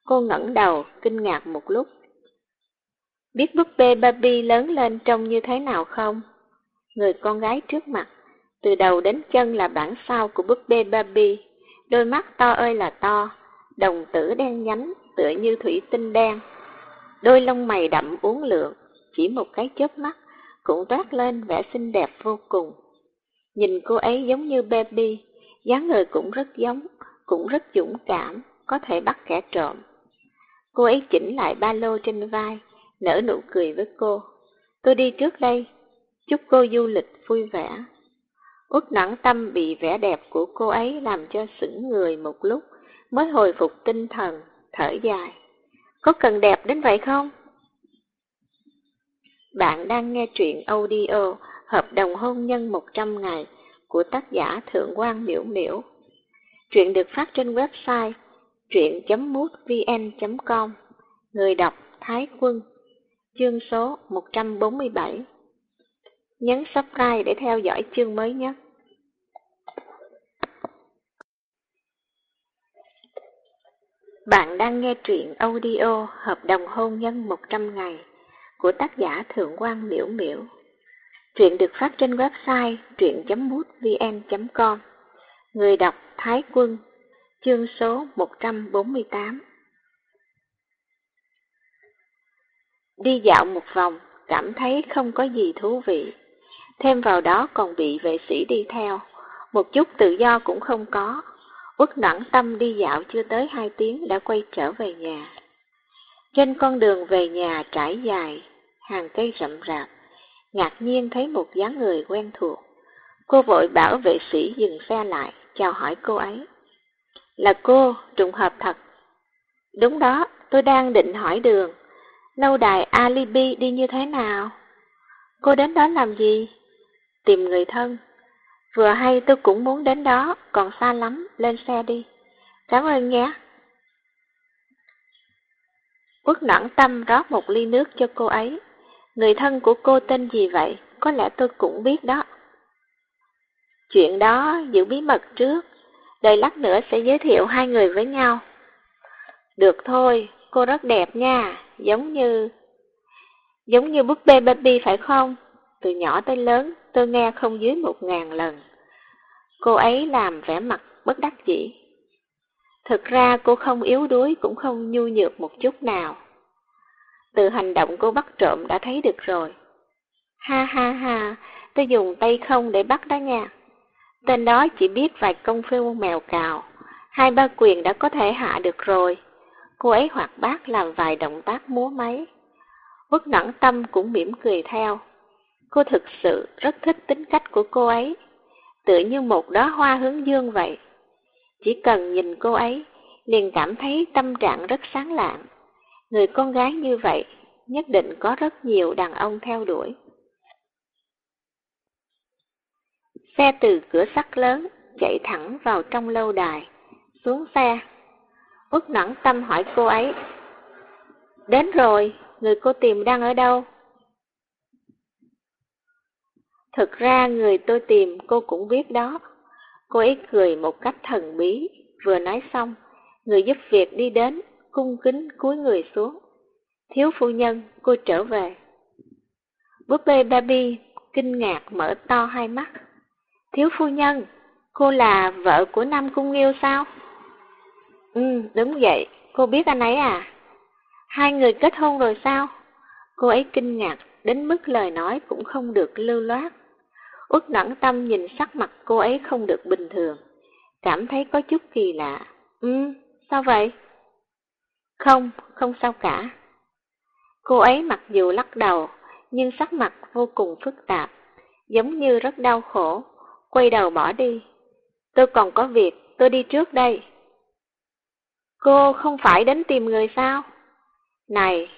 cô ngẩng đầu, kinh ngạc một lúc. Biết búp bê Barbie lớn lên trông như thế nào không? Người con gái trước mặt, từ đầu đến chân là bản sao của búp bê Barbie, đôi mắt to ơi là to, đồng tử đen nhánh, tựa như thủy tinh đen. Đôi lông mày đậm uốn lượn, chỉ một cái chớp mắt, cũng toát lên vẻ xinh đẹp vô cùng. Nhìn cô ấy giống như baby, dáng người cũng rất giống, cũng rất dũng cảm, có thể bắt kẻ trộm. Cô ấy chỉnh lại ba lô trên vai, nở nụ cười với cô. Tôi đi trước đây, chúc cô du lịch vui vẻ. Út nặng tâm bị vẻ đẹp của cô ấy làm cho sững người một lúc, mới hồi phục tinh thần, thở dài. Có cần đẹp đến vậy không? Bạn đang nghe truyện audio Hợp đồng hôn nhân 100 ngày của tác giả Thượng quan Miễu Miễu. Truyện được phát trên website truyện.mútvn.com Người đọc Thái Quân Chương số 147 Nhấn subscribe để theo dõi chương mới nhất. Bạn đang nghe truyện audio Hợp đồng hôn nhân 100 ngày của tác giả Thượng quan Miễu Miễu. Truyện được phát trên website truyện.mútvn.com Người đọc Thái Quân Chương số 148 Đi dạo một vòng, cảm thấy không có gì thú vị. Thêm vào đó còn bị vệ sĩ đi theo, một chút tự do cũng không có. Uất Noãn tâm đi dạo chưa tới hai tiếng đã quay trở về nhà. Trên con đường về nhà trải dài, hàng cây rậm rạp, ngạc nhiên thấy một dáng người quen thuộc. Cô vội bảo vệ sĩ dừng xe lại, chào hỏi cô ấy. Là cô, trùng hợp thật. Đúng đó, tôi đang định hỏi đường. Lâu đài Alibi đi như thế nào? Cô đến đó làm gì? Tìm người thân. Vừa hay tôi cũng muốn đến đó, còn xa lắm, lên xe đi. Cảm ơn nhé. Quốc nẵng tâm rót một ly nước cho cô ấy. Người thân của cô tên gì vậy? Có lẽ tôi cũng biết đó. Chuyện đó giữ bí mật trước, đợi lát nữa sẽ giới thiệu hai người với nhau. Được thôi, cô rất đẹp nha, giống như... Giống như búp bê baby phải không? Từ nhỏ tới lớn, tôi nghe không dưới một ngàn lần. Cô ấy làm vẻ mặt bất đắc dĩ. Thực ra cô không yếu đuối cũng không nhu nhược một chút nào. Từ hành động cô bắt trộm đã thấy được rồi. Ha ha ha, tôi dùng tay không để bắt đó nha. Tên đó chỉ biết vài công phu mèo cào, hai ba quyền đã có thể hạ được rồi. Cô ấy hoạt bát làm vài động tác múa máy. Bất nẵng tâm cũng mỉm cười theo. Cô thực sự rất thích tính cách của cô ấy, tựa như một đóa hoa hướng dương vậy. Chỉ cần nhìn cô ấy, liền cảm thấy tâm trạng rất sáng lạng. Người con gái như vậy, nhất định có rất nhiều đàn ông theo đuổi. Xe từ cửa sắt lớn, chạy thẳng vào trong lâu đài, xuống xe. Út nẵng tâm hỏi cô ấy, Đến rồi, người cô tìm đang ở đâu? Thực ra người tôi tìm cô cũng biết đó. Cô ấy cười một cách thần bí, vừa nói xong, người giúp việc đi đến, cung kính cúi người xuống. Thiếu phu nhân, cô trở về. Búp bê Baby kinh ngạc mở to hai mắt. Thiếu phu nhân, cô là vợ của Nam Cung Nghiêu sao? Ừ, đúng vậy, cô biết anh ấy à? Hai người kết hôn rồi sao? Cô ấy kinh ngạc, đến mức lời nói cũng không được lưu loát. Út nẵng tâm nhìn sắc mặt cô ấy không được bình thường, cảm thấy có chút kỳ lạ. Ừ, sao vậy? Không, không sao cả. Cô ấy mặc dù lắc đầu, nhưng sắc mặt vô cùng phức tạp, giống như rất đau khổ, quay đầu bỏ đi. Tôi còn có việc, tôi đi trước đây. Cô không phải đến tìm người sao? Này!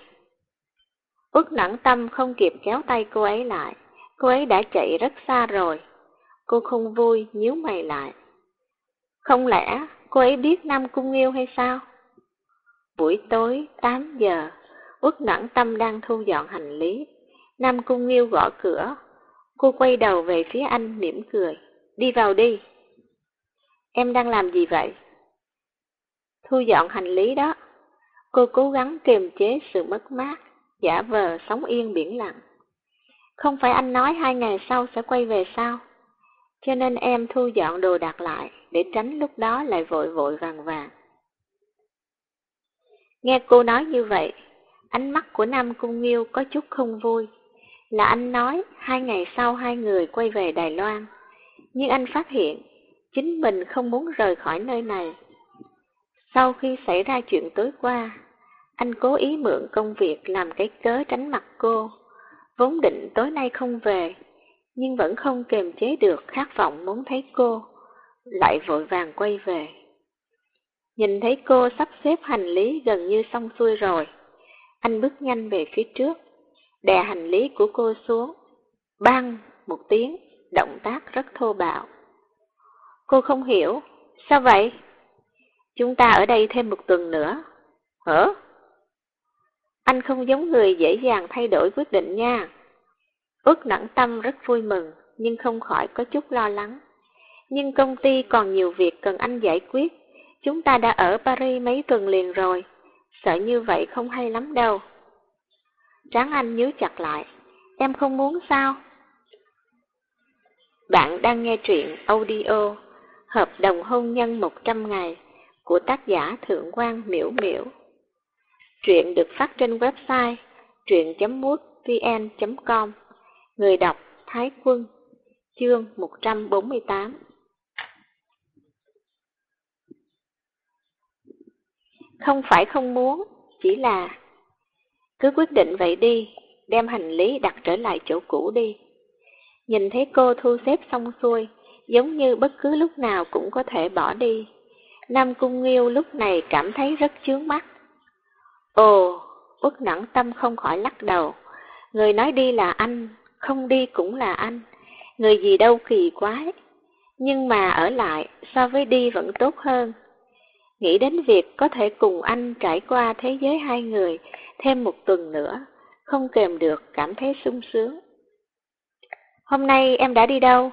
Ước nặng tâm không kịp kéo tay cô ấy lại, cô ấy đã chạy rất xa rồi. Cô không vui, nhíu mày lại. Không lẽ cô ấy biết Nam Cung Nghiêu hay sao? Buổi tối 8 giờ, Út Noãn tâm đang thu dọn hành lý. Nam Cung Nghiêu gõ cửa. Cô quay đầu về phía anh mỉm cười. Đi vào đi. Em đang làm gì vậy? Thu dọn hành lý đó. Cô cố gắng kiềm chế sự mất mát, giả vờ sống yên biển lặng. Không phải anh nói hai ngày sau sẽ quay về sao? Cho nên em thu dọn đồ đạc lại, để tránh lúc đó lại vội vội vàng vàng. Nghe cô nói như vậy, ánh mắt của Nam Cung Nghiêu có chút không vui. Là anh nói hai ngày sau hai người quay về Đài Loan. Nhưng anh phát hiện chính mình không muốn rời khỏi nơi này. Sau khi xảy ra chuyện tối qua, anh cố ý mượn công việc làm cái cớ tránh mặt cô. Vốn định tối nay không về, nhưng vẫn không kềm chế được khát vọng muốn thấy cô, lại vội vàng quay về. Nhìn thấy cô sắp xếp hành lý gần như xong xuôi rồi, anh bước nhanh về phía trước, đè hành lý của cô xuống, băng một tiếng, động tác rất thô bạo. Cô không hiểu, sao vậy? Chúng ta ở đây thêm một tuần nữa. Hả? Anh không giống người dễ dàng thay đổi quyết định nha. Ước nặng tâm rất vui mừng, nhưng không khỏi có chút lo lắng. Nhưng công ty còn nhiều việc cần anh giải quyết. Chúng ta đã ở Paris mấy tuần liền rồi. Sợ như vậy không hay lắm đâu. Tráng anh nhíu chặt lại. Em không muốn sao? Bạn đang nghe truyện audio Hợp đồng hôn nhân 100 ngày của tác giả Thượng quan Miễu Miễu. Truyện được phát trên website truyện.mútvn.com Người đọc Thái Quân Chương 148 Không phải không muốn, chỉ là Cứ quyết định vậy đi, đem hành lý đặt trở lại chỗ cũ đi. Nhìn thấy cô thu xếp xong xuôi, giống như bất cứ lúc nào cũng có thể bỏ đi. Nam Cung Nghiêu lúc này cảm thấy rất chướng mắt. Ồ, bức nặng tâm không khỏi lắc đầu. Người nói đi là anh, không đi cũng là anh. Người gì đâu kỳ quái. Nhưng mà ở lại so với đi vẫn tốt hơn. Nghĩ đến việc có thể cùng anh trải qua thế giới hai người thêm một tuần nữa, không kèm được cảm thấy sung sướng. Hôm nay em đã đi đâu?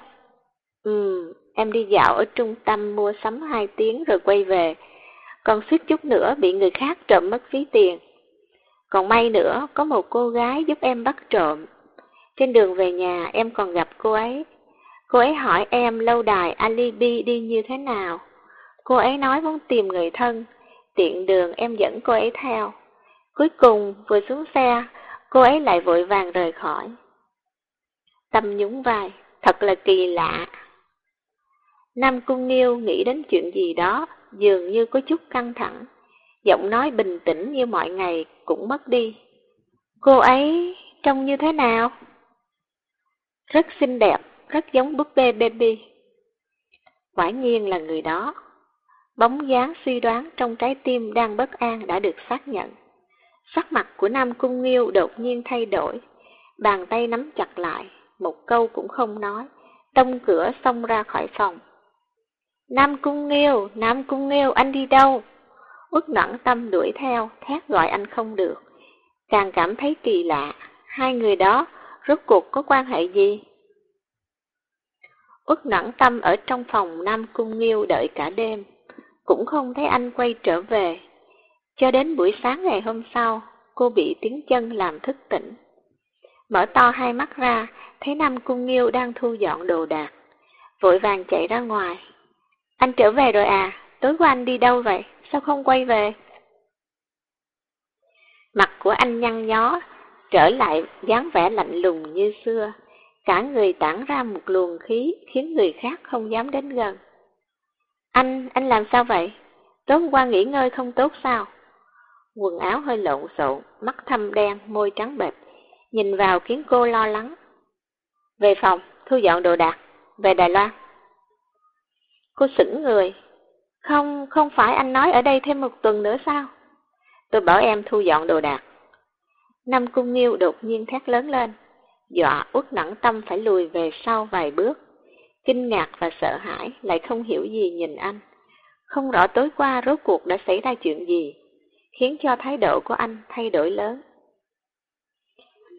Ừ, em đi dạo ở trung tâm mua sắm hai tiếng rồi quay về. Còn suýt chút nữa bị người khác trộm mất phí tiền. Còn may nữa, có một cô gái giúp em bắt trộm. Trên đường về nhà em còn gặp cô ấy. Cô ấy hỏi em lâu đài alibi đi như thế nào. Cô ấy nói muốn tìm người thân, tiện đường em dẫn cô ấy theo. Cuối cùng vừa xuống xe, cô ấy lại vội vàng rời khỏi. Tâm nhún vai, thật là kỳ lạ. Nam Cung Nghiêu nghĩ đến chuyện gì đó, dường như có chút căng thẳng. Giọng nói bình tĩnh như mọi ngày cũng mất đi. Cô ấy trông như thế nào? Rất xinh đẹp, rất giống búp bê baby. Quả nhiên là người đó. Bóng dáng suy đoán trong trái tim đang bất an đã được xác nhận. Sắc mặt của Nam Cung Nghiêu đột nhiên thay đổi, bàn tay nắm chặt lại, một câu cũng không nói, tông cửa xông ra khỏi phòng. Nam Cung Nghiêu, Nam Cung Nghiêu, anh đi đâu? Uất nẫn tâm đuổi theo, thét gọi anh không được. Càng cảm thấy kỳ lạ, hai người đó rốt cuộc có quan hệ gì? Uất nẫn tâm ở trong phòng Nam Cung Nghiêu đợi cả đêm, cũng không thấy anh quay trở về. Cho đến buổi sáng ngày hôm sau, cô bị tiếng chân làm thức tỉnh. Mở to hai mắt ra, thấy Nam Cung Nghiêu đang thu dọn đồ đạc. Vội vàng chạy ra ngoài. Anh trở về rồi à, tối qua anh đi đâu vậy, sao không quay về? Mặt của anh nhăn nhó, trở lại dáng vẻ lạnh lùng như xưa. Cả người tản ra một luồng khí khiến người khác không dám đến gần. Anh, anh làm sao vậy? Tối hôm qua nghỉ ngơi không tốt sao? Quần áo hơi lộn xộn, mắt thâm đen, môi trắng bệch, nhìn vào khiến cô lo lắng. Về phòng, thu dọn đồ đạc, về Đài Loan. Cô sững người. Không, không phải anh nói ở đây thêm một tuần nữa sao? Tôi bảo em thu dọn đồ đạc. Năm cung nghiêu đột nhiên thét lớn lên, dọa út nặng tâm phải lùi về sau vài bước. Kinh ngạc và sợ hãi lại không hiểu gì nhìn anh. Không rõ tối qua rốt cuộc đã xảy ra chuyện gì, khiến cho thái độ của anh thay đổi lớn.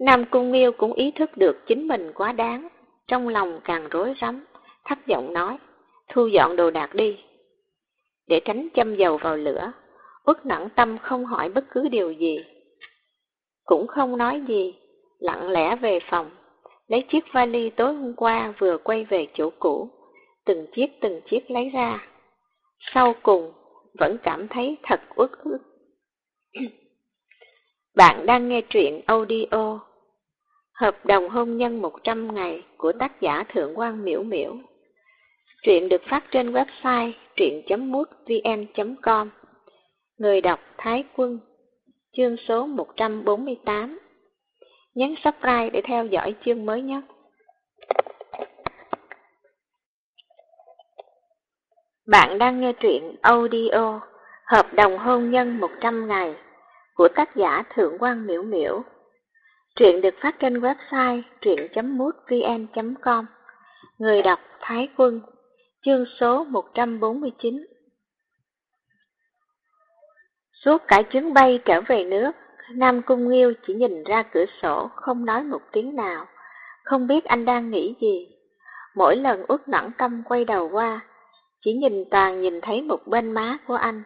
Nam Cung miêu cũng ý thức được chính mình quá đáng, trong lòng càng rối rắm, thấp giọng nói, thu dọn đồ đạc đi. Để tránh châm dầu vào lửa, Uất nặng tâm không hỏi bất cứ điều gì. Cũng không nói gì, lặng lẽ về phòng, lấy chiếc vali tối hôm qua vừa quay về chỗ cũ, từng chiếc từng chiếc lấy ra. Sau cùng, vẫn cảm thấy thật uất ức. Bạn đang nghe truyện audio Hợp đồng hôn nhân 100 ngày của tác giả Thượng quan Miễu Miễu. Truyện được phát trên website truyện.mútvn.com Người đọc Thái Quân, Chương số 148 Nhấn subscribe để theo dõi chương mới nhất. Bạn đang nghe truyện audio Hợp đồng hôn nhân 100 ngày của tác giả Thượng quan Miễu Miễu. Truyện được phát trên website truyện.mútvn.com Người đọc Thái Quân Chương số 149 Suốt cả chuyến bay trở về nước, Nam Cung Nghiêu chỉ nhìn ra cửa sổ, không nói một tiếng nào, không biết anh đang nghĩ gì. Mỗi lần út nặng tâm quay đầu qua, chỉ nhìn toàn nhìn thấy một bên má của anh,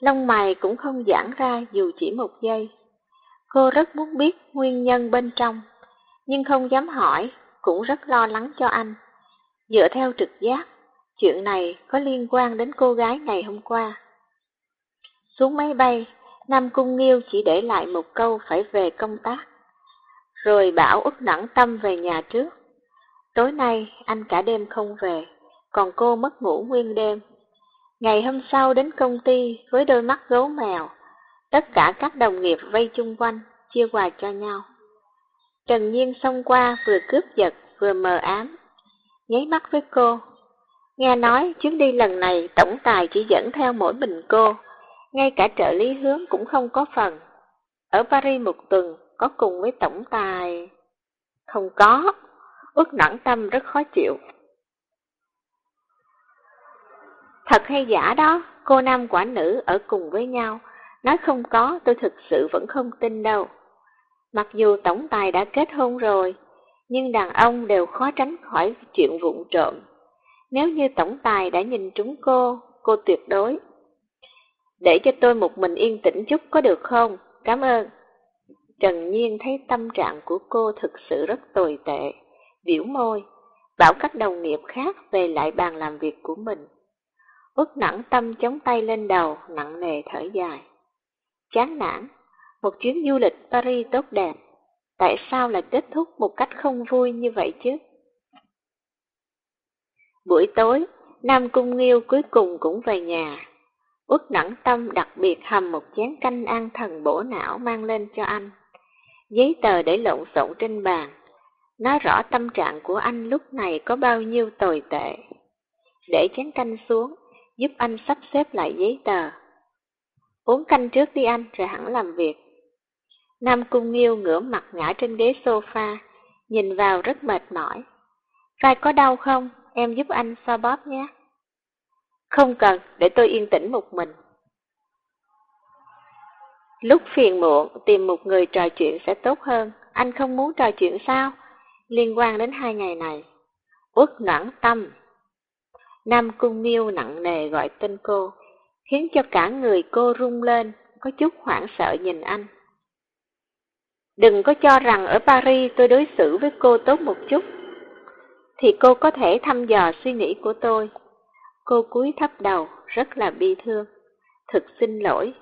lông mày cũng không giãn ra dù chỉ một giây. Cô rất muốn biết nguyên nhân bên trong, nhưng không dám hỏi, cũng rất lo lắng cho anh. Dựa theo trực giác, chuyện này có liên quan đến cô gái ngày hôm qua. Xuống máy bay, Nam Cung Nghiêu chỉ để lại một câu phải về công tác. Rồi bảo út nẵng tâm về nhà trước. Tối nay anh cả đêm không về, còn cô mất ngủ nguyên đêm. Ngày hôm sau đến công ty với đôi mắt gấu mèo, tất cả các đồng nghiệp vây chung quanh, chia quà cho nhau. Trần Nhiên xông qua vừa cướp giật vừa mờ ám, nháy mắt với cô. Nghe nói chuyến đi lần này tổng tài chỉ dẫn theo mỗi mình cô, ngay cả trợ lý hướng cũng không có phần. Ở Paris một tuần có cùng với tổng tài... Không có, ước nặng tâm rất khó chịu. Thật hay giả đó, cô nam quả nữ ở cùng với nhau, nói không có tôi thực sự vẫn không tin đâu. Mặc dù tổng tài đã kết hôn rồi, nhưng đàn ông đều khó tránh khỏi chuyện vụng trộm. Nếu như tổng tài đã nhìn trúng cô, cô tuyệt đối. Để cho tôi một mình yên tĩnh chút có được không? Cảm ơn. Trần Nhiên thấy tâm trạng của cô thực sự rất tồi tệ, biểu môi, bảo các đồng nghiệp khác về lại bàn làm việc của mình. Út nặng tâm chống tay lên đầu, nặng nề thở dài. Chán nản, một chuyến du lịch Paris tốt đẹp, tại sao lại kết thúc một cách không vui như vậy chứ? Buổi tối, Nam Cung Nghiêu cuối cùng cũng về nhà. Út nẵng tâm đặc biệt hầm một chén canh an thần bổ não mang lên cho anh. Giấy tờ để lộn xộn trên bàn, nói rõ tâm trạng của anh lúc này có bao nhiêu tồi tệ. Để chén canh xuống, giúp anh sắp xếp lại giấy tờ. Uống canh trước đi anh, rồi hẳn làm việc. Nam Cung Nghiêu ngửa mặt ngã trên ghế sofa, nhìn vào rất mệt mỏi. Vai có đau không? Em giúp anh xoa bóp nhé. Không cần, để tôi yên tĩnh một mình. Lúc phiền muộn, tìm một người trò chuyện sẽ tốt hơn. Anh không muốn trò chuyện sao? Liên quan đến hai ngày này. Uất noãn tâm. Nam Cung Miêu nặng nề gọi tên cô, khiến cho cả người cô rung lên, có chút hoảng sợ nhìn anh. Đừng có cho rằng ở Paris tôi đối xử với cô tốt một chút, thì cô có thể thăm dò suy nghĩ của tôi. Cô cúi thấp đầu, rất là bi thương. Thực xin lỗi.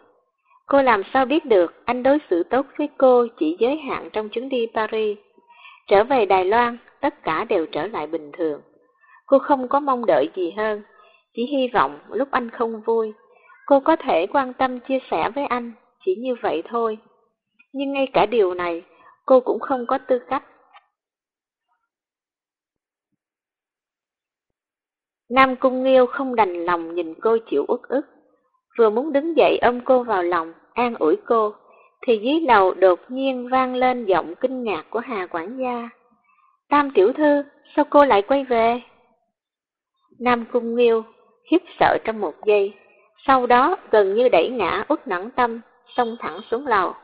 Cô làm sao biết được anh đối xử tốt với cô chỉ giới hạn trong chuyến đi Paris. Trở về Đài Loan, tất cả đều trở lại bình thường. Cô không có mong đợi gì hơn, chỉ hy vọng lúc anh không vui, cô có thể quan tâm chia sẻ với anh, chỉ như vậy thôi. Nhưng ngay cả điều này, cô cũng không có tư cách. Nam Cung Nghiêu không đành lòng nhìn cô chịu uất ức, vừa muốn đứng dậy ôm cô vào lòng, an ủi cô, thì dưới lầu đột nhiên vang lên giọng kinh ngạc của Hà quản gia. Tam tiểu thư, sao cô lại quay về? Nam Cung Nghiêu khiếp sợ trong một giây, sau đó gần như đẩy ngã út nẵng tâm, xông thẳng xuống lầu.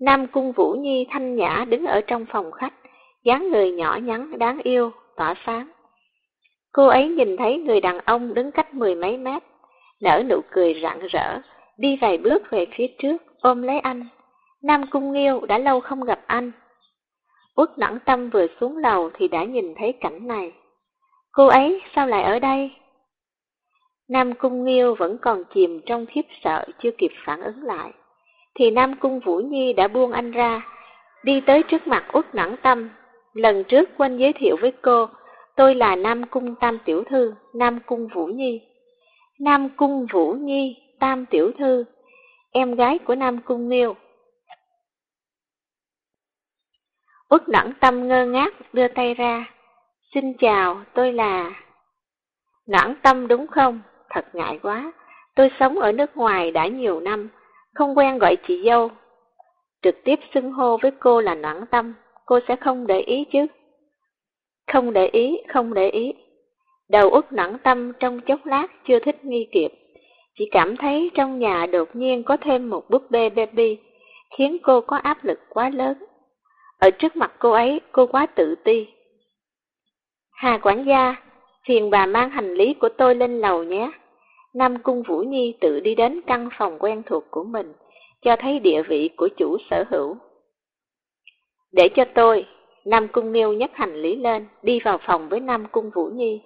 Nam Cung Vũ Nhi thanh nhã đứng ở trong phòng khách, dáng người nhỏ nhắn đáng yêu, tỏa sáng. Cô ấy nhìn thấy người đàn ông đứng cách mười mấy mét, nở nụ cười rạng rỡ, đi vài bước về phía trước, ôm lấy anh. Nam Cung Nghiêu đã lâu không gặp anh, Uất nẵng tâm vừa xuống lầu thì đã nhìn thấy cảnh này. Cô ấy sao lại ở đây? Nam Cung Nghiêu vẫn còn chìm trong khiếp sợ chưa kịp phản ứng lại. Thì Nam Cung Vũ Nhi đã buông anh ra, đi tới trước mặt Uất nẵng tâm. Lần trước quên giới thiệu với cô, tôi là Nam Cung Tam Tiểu Thư, Nam Cung Vũ Nhi. Nam Cung Vũ Nhi, Tam Tiểu Thư, em gái của Nam Cung Nghiêu. Út nẫn tâm ngơ ngác đưa tay ra. Xin chào, tôi là... Nẫn tâm đúng không? Thật ngại quá. Tôi sống ở nước ngoài đã nhiều năm, không quen gọi chị dâu. Trực tiếp xưng hô với cô là nẫn tâm, cô sẽ không để ý chứ. Không để ý, không để ý. Đầu út nặng tâm trong chốc lát chưa thích nghi kịp. Chỉ cảm thấy trong nhà đột nhiên có thêm một búp bê baby, khiến cô có áp lực quá lớn. Ở trước mặt cô ấy, cô quá tự ti. Hà quản gia, phiền bà mang hành lý của tôi lên lầu nhé. Nam Cung Vũ Nhi tự đi đến căn phòng quen thuộc của mình, cho thấy địa vị của chủ sở hữu. Để cho tôi, Nam Cung Nghiêu nhấc hành lý lên, đi vào phòng với Nam Cung Vũ Nhi.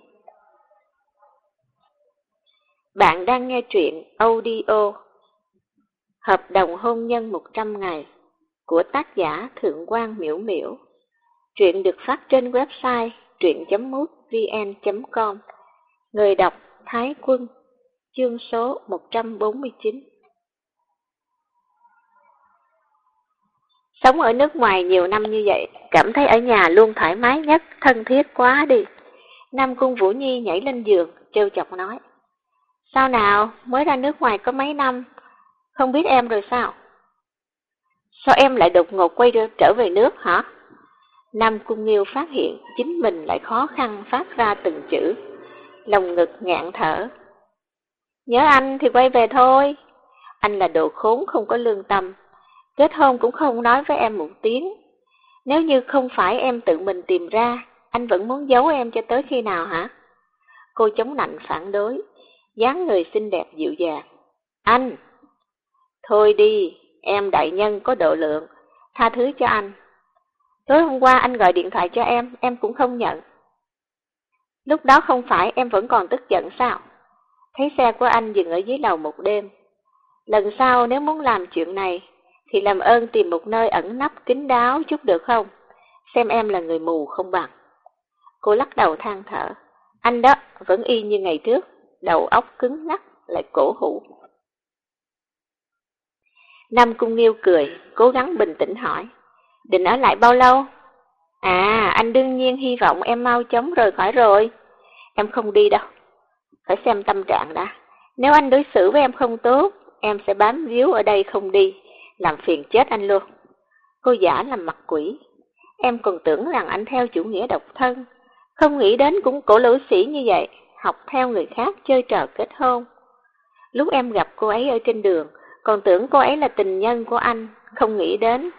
Bạn đang nghe truyện audio Hợp đồng hôn nhân 100 ngày của tác giả Thượng quan Miễu Miễu. Truyện được phát trên website truyện.mútvn.com Người đọc Thái Quân Chương số 149 Sống ở nước ngoài nhiều năm như vậy, cảm thấy ở nhà luôn thoải mái nhất, thân thiết quá đi. Nam Cung Vũ Nhi nhảy lên giường, trêu chọc nói. Sao nào, mới ra nước ngoài có mấy năm, không biết em rồi sao? Sao em lại đột ngột quay trở về nước hả? Nam Cung Nghiêu phát hiện chính mình lại khó khăn phát ra từng chữ, lòng ngực ngạn thở. Nhớ anh thì quay về thôi, anh là đồ khốn không có lương tâm, kết hôn cũng không nói với em một tiếng. Nếu như không phải em tự mình tìm ra, anh vẫn muốn giấu em cho tới khi nào hả? Cô chống nạnh phản đối, dáng người xinh đẹp dịu dàng. Anh! Thôi đi, em đại nhân có độ lượng, tha thứ cho anh. Tối hôm qua anh gọi điện thoại cho em, em cũng không nhận. Lúc đó không phải em vẫn còn tức giận sao? Thấy xe của anh dừng ở dưới lầu một đêm. Lần sau nếu muốn làm chuyện này, thì làm ơn tìm một nơi ẩn nấp kín đáo chút được không? Xem em là người mù không bằng. Cô lắc đầu than thở. Anh đó vẫn y như ngày trước, đầu óc cứng ngắc, lại cổ hủ. Nam Cung Nghiêu cười, cố gắng bình tĩnh hỏi. Định ở lại bao lâu? À, anh đương nhiên hy vọng em mau chóng rời khỏi rồi. Em không đi đâu. Phải xem tâm trạng đã. Nếu anh đối xử với em không tốt, em sẽ bám víu ở đây không đi, làm phiền chết anh luôn. Cô giả làm mặt quỷ. Em còn tưởng rằng anh theo chủ nghĩa độc thân. Không nghĩ đến cũng cổ lỗ sĩ như vậy, học theo người khác chơi trò kết hôn. Lúc em gặp cô ấy ở trên đường, còn tưởng cô ấy là tình nhân của anh, không nghĩ đến.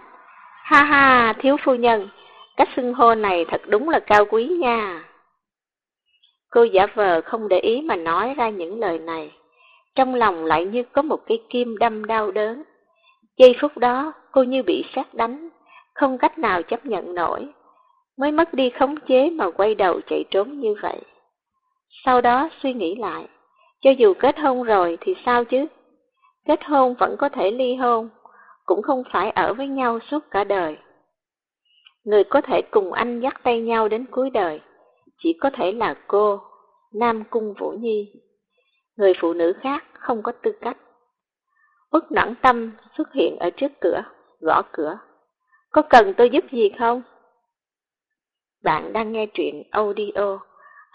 Ha ha, thiếu phu nhân, cách xưng hô này thật đúng là cao quý nha. Cô giả vờ không để ý mà nói ra những lời này. Trong lòng lại như có một cái kim đâm đau đớn. Giây phút đó, cô như bị sát đánh, không cách nào chấp nhận nổi. Mới mất đi khống chế mà quay đầu chạy trốn như vậy. Sau đó suy nghĩ lại, cho dù kết hôn rồi thì sao chứ? Kết hôn vẫn có thể ly hôn, cũng không phải ở với nhau suốt cả đời. Người có thể cùng anh dắt tay nhau đến cuối đời, chỉ có thể là cô, Nam Cung Vũ Nhi. Người phụ nữ khác không có tư cách. Út nản tâm xuất hiện ở trước cửa, gõ cửa. Có cần tôi giúp gì không? Bạn đang nghe truyện audio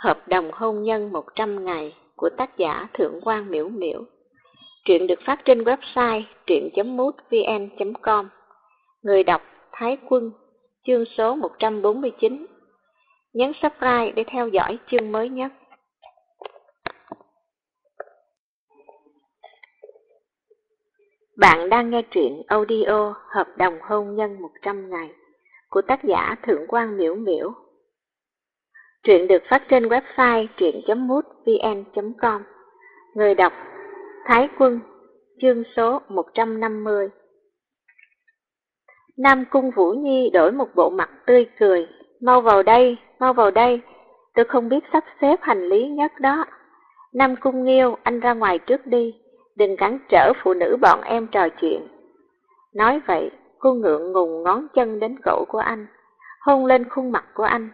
Hợp đồng hôn nhân 100 ngày của tác giả Thượng quan Miễu Miễu. Truyện được phát trên website truyện.mútvn.com Người đọc Thái Quân, chương số 149. Nhấn subscribe để theo dõi chương mới nhất. Bạn đang nghe truyện audio Hợp đồng hôn nhân 100 ngày của tác giả Thượng quan Miễu Miễu. Truyện được phát trên website truyện.mútvn.com Người đọc Thái Quân, chương số 150 Nam Cung Vũ Nhi đổi một bộ mặt tươi cười, mau vào đây, mau vào đây, tôi không biết sắp xếp hành lý nhất đó. Nam Cung Nghiêu, anh ra ngoài trước đi, đừng cản trở phụ nữ bọn em trò chuyện. Nói vậy, cô ngượng ngùng ngón chân đến cổ của anh, hôn lên khuôn mặt của anh.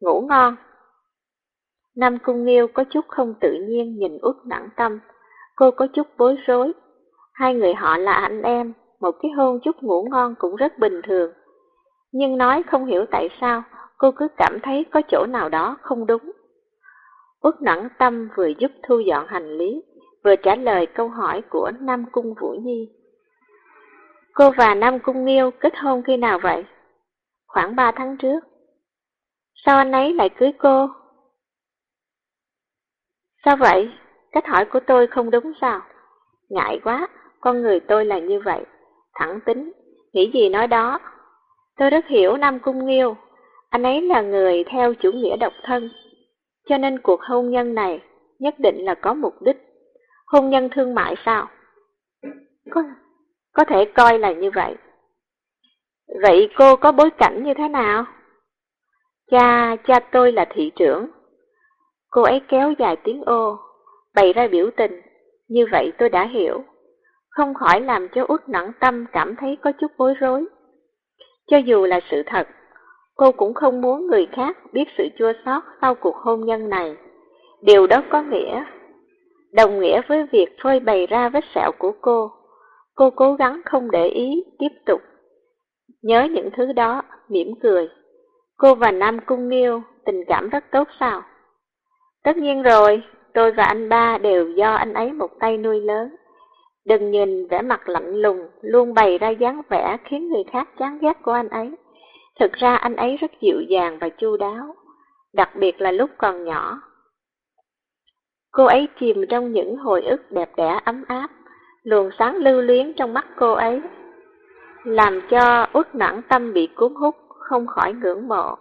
Ngủ ngon. Nam Cung Nghiêu có chút không tự nhiên nhìn út nặng tâm, Cô có chút bối rối. Hai người họ là anh em, một cái hôn chút ngủ ngon cũng rất bình thường. Nhưng nói không hiểu tại sao, cô cứ cảm thấy có chỗ nào đó không đúng. Út nặng tâm vừa giúp thu dọn hành lý, vừa trả lời câu hỏi của Nam Cung Vũ Nhi. Cô và Nam Cung Nghiêu kết hôn khi nào vậy? Khoảng ba tháng trước. Sao anh ấy lại cưới cô? Sao vậy? Cách hỏi của tôi không đúng sao? Ngại quá, con người tôi là như vậy, thẳng tính, nghĩ gì nói đó. Tôi rất hiểu Nam Cung Nghiêu, anh ấy là người theo chủ nghĩa độc thân, cho nên cuộc hôn nhân này nhất định là có mục đích. Hôn nhân thương mại sao? Có, có thể coi là như vậy. Vậy cô có bối cảnh như thế nào? Cha, cha tôi là thị trưởng. Cô ấy kéo dài tiếng ô, bày ra biểu tình, như vậy tôi đã hiểu. Không khỏi làm cho út nặng tâm cảm thấy có chút bối rối. Cho dù là sự thật, cô cũng không muốn người khác biết sự chua xót sau cuộc hôn nhân này. Điều đó có nghĩa, đồng nghĩa với việc phơi bày ra vết sẹo của cô. Cô cố gắng không để ý, tiếp tục. nhớ những thứ đó, mỉm cười. Cô và Nam Cung Nghiêu tình cảm rất tốt sao? Tất nhiên rồi, tôi và anh ba đều do anh ấy một tay nuôi lớn. Đừng nhìn vẻ mặt lạnh lùng, luôn bày ra dáng vẻ khiến người khác chán ghét của anh ấy. Thực ra anh ấy rất dịu dàng và chu đáo, đặc biệt là lúc còn nhỏ. Cô ấy chìm trong những hồi ức đẹp đẽ ấm áp, luồng sáng lưu luyến trong mắt cô ấy, làm cho uất nản tâm bị cuốn hút, không khỏi ngưỡng mộ.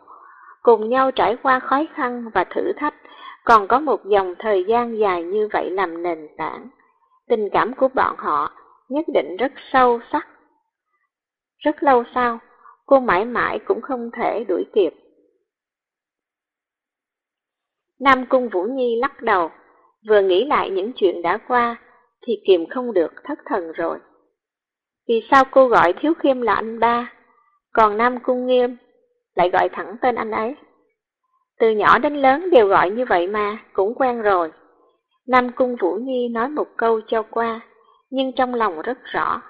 Cùng nhau trải qua khó khăn và thử thách, còn có một dòng thời gian dài như vậy làm nền tảng. Tình cảm của bọn họ nhất định rất sâu sắc. Rất lâu sau, cô mãi mãi cũng không thể đuổi kịp. Nam Cung Vũ Nhi lắc đầu, vừa nghĩ lại những chuyện đã qua, thì kiềm không được thất thần rồi. Vì sao cô gọi Thiếu Khiêm là anh ba, còn Nam Cung Nghiêm lại gọi thẳng tên anh ấy? Từ nhỏ đến lớn đều gọi như vậy mà, cũng quen rồi. Nam Cung Vũ Nhi nói một câu cho qua, nhưng trong lòng rất rõ,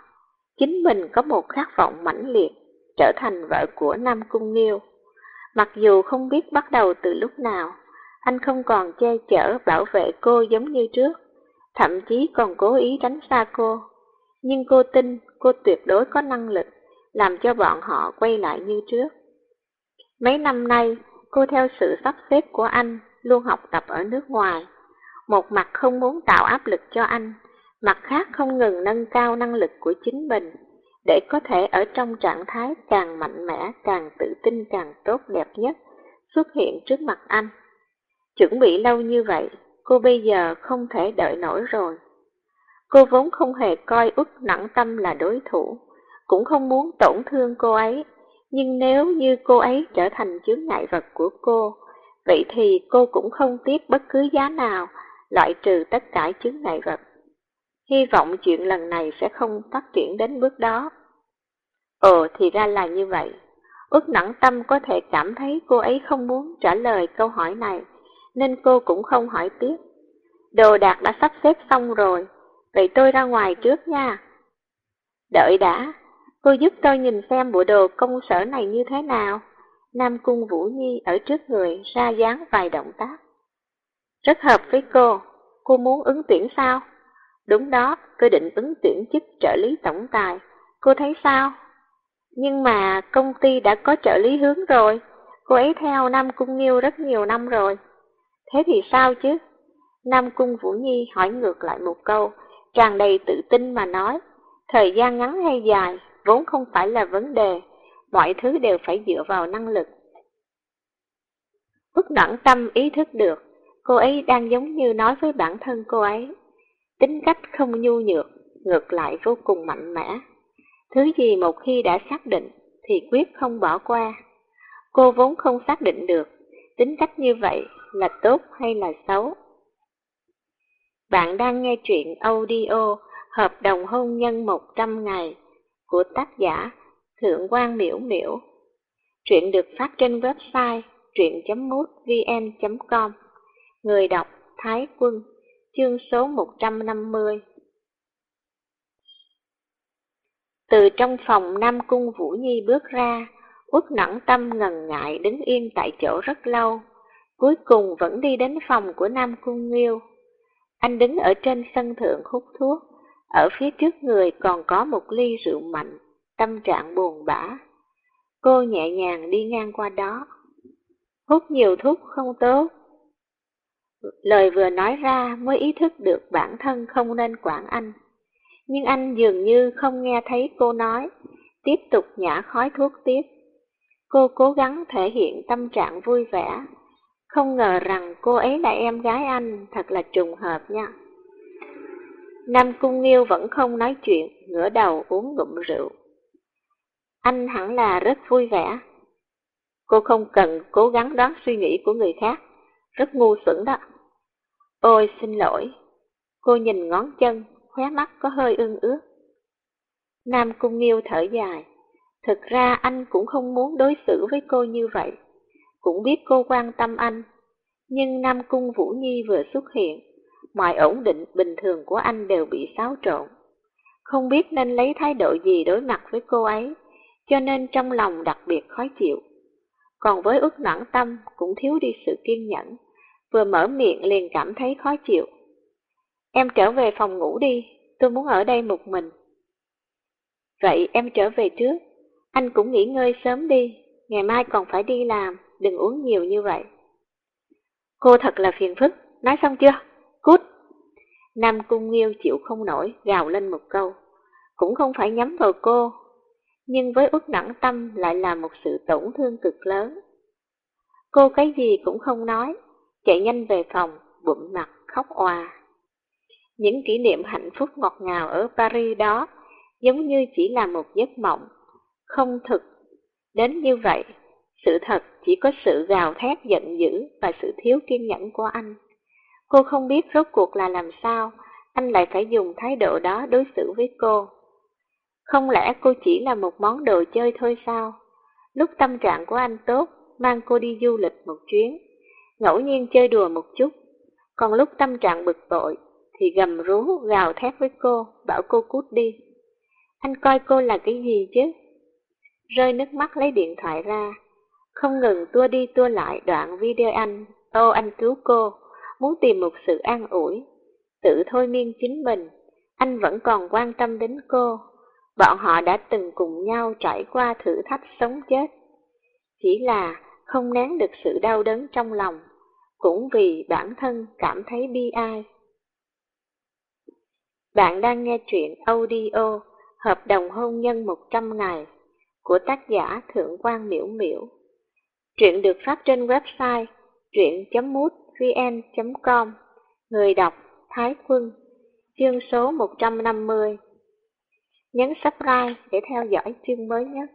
chính mình có một khát vọng mãnh liệt trở thành vợ của Nam Cung Nghiêu. Mặc dù không biết bắt đầu từ lúc nào, anh không còn che chở bảo vệ cô giống như trước, thậm chí còn cố ý tránh xa cô. Nhưng cô tin cô tuyệt đối có năng lực làm cho bọn họ quay lại như trước. Mấy năm nay, cô theo sự sắp xếp của anh luôn học tập ở nước ngoài. Một mặt không muốn tạo áp lực cho anh, mặt khác không ngừng nâng cao năng lực của chính mình, để có thể ở trong trạng thái càng mạnh mẽ, càng tự tin càng tốt đẹp nhất, xuất hiện trước mặt anh. Chuẩn bị lâu như vậy, cô bây giờ không thể đợi nổi rồi. Cô vốn không hề coi út nặng tâm là đối thủ, cũng không muốn tổn thương cô ấy, nhưng nếu như cô ấy trở thành chướng ngại vật của cô, vậy thì cô cũng không tiếc bất cứ giá nào loại trừ tất cả chướng ngại vật. Hy vọng chuyện lần này sẽ không phát triển đến bước đó. Ồ, thì ra là như vậy. Ước nặng tâm có thể cảm thấy cô ấy không muốn trả lời câu hỏi này, nên cô cũng không hỏi tiếp. Đồ đạc đã sắp xếp xong rồi, vậy tôi ra ngoài trước nha. Đợi đã, cô giúp tôi nhìn xem bộ đồ công sở này như thế nào. Nam Cung Vũ Nhi ở trước người ra dáng vài động tác. Rất hợp với cô, cô muốn ứng tuyển sao? Đúng đó, tôi định ứng tuyển chức trợ lý tổng tài. Cô thấy sao? Nhưng mà công ty đã có trợ lý hướng rồi, cô ấy theo Nam Cung Nghiêu rất nhiều năm rồi. Thế thì sao chứ? Nam Cung Vũ Nhi hỏi ngược lại một câu, tràn đầy tự tin mà nói, thời gian ngắn hay dài, vốn không phải là vấn đề, mọi thứ đều phải dựa vào năng lực. Bức đẳng tâm ý thức được, cô ấy đang giống như nói với bản thân cô ấy. Tính cách không nhu nhược, ngược lại vô cùng mạnh mẽ. Thứ gì một khi đã xác định thì quyết không bỏ qua. Cô vốn không xác định được tính cách như vậy là tốt hay là xấu. Bạn đang nghe truyện audio Hợp đồng hôn nhân 100 ngày của tác giả Thượng quan Miễu Miễu. Truyện được phát trên website truyện.mútvn.com Người đọc Thái Quân Chương số 150 Từ trong phòng Nam Cung Vũ Nhi bước ra, Uất nặng tâm ngần ngại đứng yên tại chỗ rất lâu, cuối cùng vẫn đi đến phòng của Nam Cung Nghiêu. Anh đứng ở trên sân thượng hút thuốc, ở phía trước người còn có một ly rượu mạnh, tâm trạng buồn bã. Cô nhẹ nhàng đi ngang qua đó. Hút nhiều thuốc không tốt. Lời vừa nói ra mới ý thức được bản thân không nên quản anh. Nhưng anh dường như không nghe thấy cô nói, tiếp tục nhả khói thuốc tiếp. Cô cố gắng thể hiện tâm trạng vui vẻ, không ngờ rằng cô ấy là em gái anh, thật là trùng hợp nha. Nam Cung Nghiêu vẫn không nói chuyện, ngửa đầu uống ngụm rượu. Anh hẳn là rất vui vẻ. Cô không cần cố gắng đoán suy nghĩ của người khác, rất ngu xuẩn đó. Ôi xin lỗi, cô nhìn ngón chân, khóe mắt có hơi ương ướt. Nam Cung Nghiêu thở dài, thực ra anh cũng không muốn đối xử với cô như vậy, cũng biết cô quan tâm anh. Nhưng Nam Cung Vũ Nhi vừa xuất hiện, mọi ổn định bình thường của anh đều bị xáo trộn. Không biết nên lấy thái độ gì đối mặt với cô ấy, cho nên trong lòng đặc biệt khó chịu. Còn với ước noãn tâm cũng thiếu đi sự kiên nhẫn, vừa mở miệng liền cảm thấy khó chịu. Em trở về phòng ngủ đi, tôi muốn ở đây một mình. Vậy em trở về trước, anh cũng nghỉ ngơi sớm đi, ngày mai còn phải đi làm, đừng uống nhiều như vậy. Cô thật là phiền phức, nói xong chưa? Cút! Nam Cung Nghiêu chịu không nổi, gào lên một câu. Cũng không phải nhắm vào cô, nhưng với út nặng tâm lại là một sự tổn thương cực lớn. Cô cái gì cũng không nói, chạy nhanh về phòng, bụm mặt, khóc òa. Những kỷ niệm hạnh phúc ngọt ngào ở Paris đó giống như chỉ là một giấc mộng, không thực. Đến như vậy, sự thật chỉ có sự gào thét giận dữ và sự thiếu kiên nhẫn của anh. Cô không biết rốt cuộc là làm sao, anh lại phải dùng thái độ đó đối xử với cô. Không lẽ cô chỉ là một món đồ chơi thôi sao? Lúc tâm trạng của anh tốt, mang cô đi du lịch một chuyến, ngẫu nhiên chơi đùa một chút. Còn lúc tâm trạng bực bội, thì gầm rú gào thét với cô, bảo cô cút đi. Anh coi cô là cái gì chứ? Rơi nước mắt lấy điện thoại ra, không ngừng tua đi tua lại đoạn video anh, ô anh cứu cô, muốn tìm một sự an ủi, tự thôi miên chính mình, anh vẫn còn quan tâm đến cô. Bọn họ đã từng cùng nhau trải qua thử thách sống chết. Chỉ là không nén được sự đau đớn trong lòng, cũng vì bản thân cảm thấy bi ai. Bạn đang nghe truyện audio Hợp đồng hôn nhân 100 ngày của tác giả Thượng quan Miễu Miễu. Truyện được phát trên website truyện.mútvn.com Người đọc, Thái Quân. Chương số 150 Nhấn subscribe để theo dõi chương mới nhất.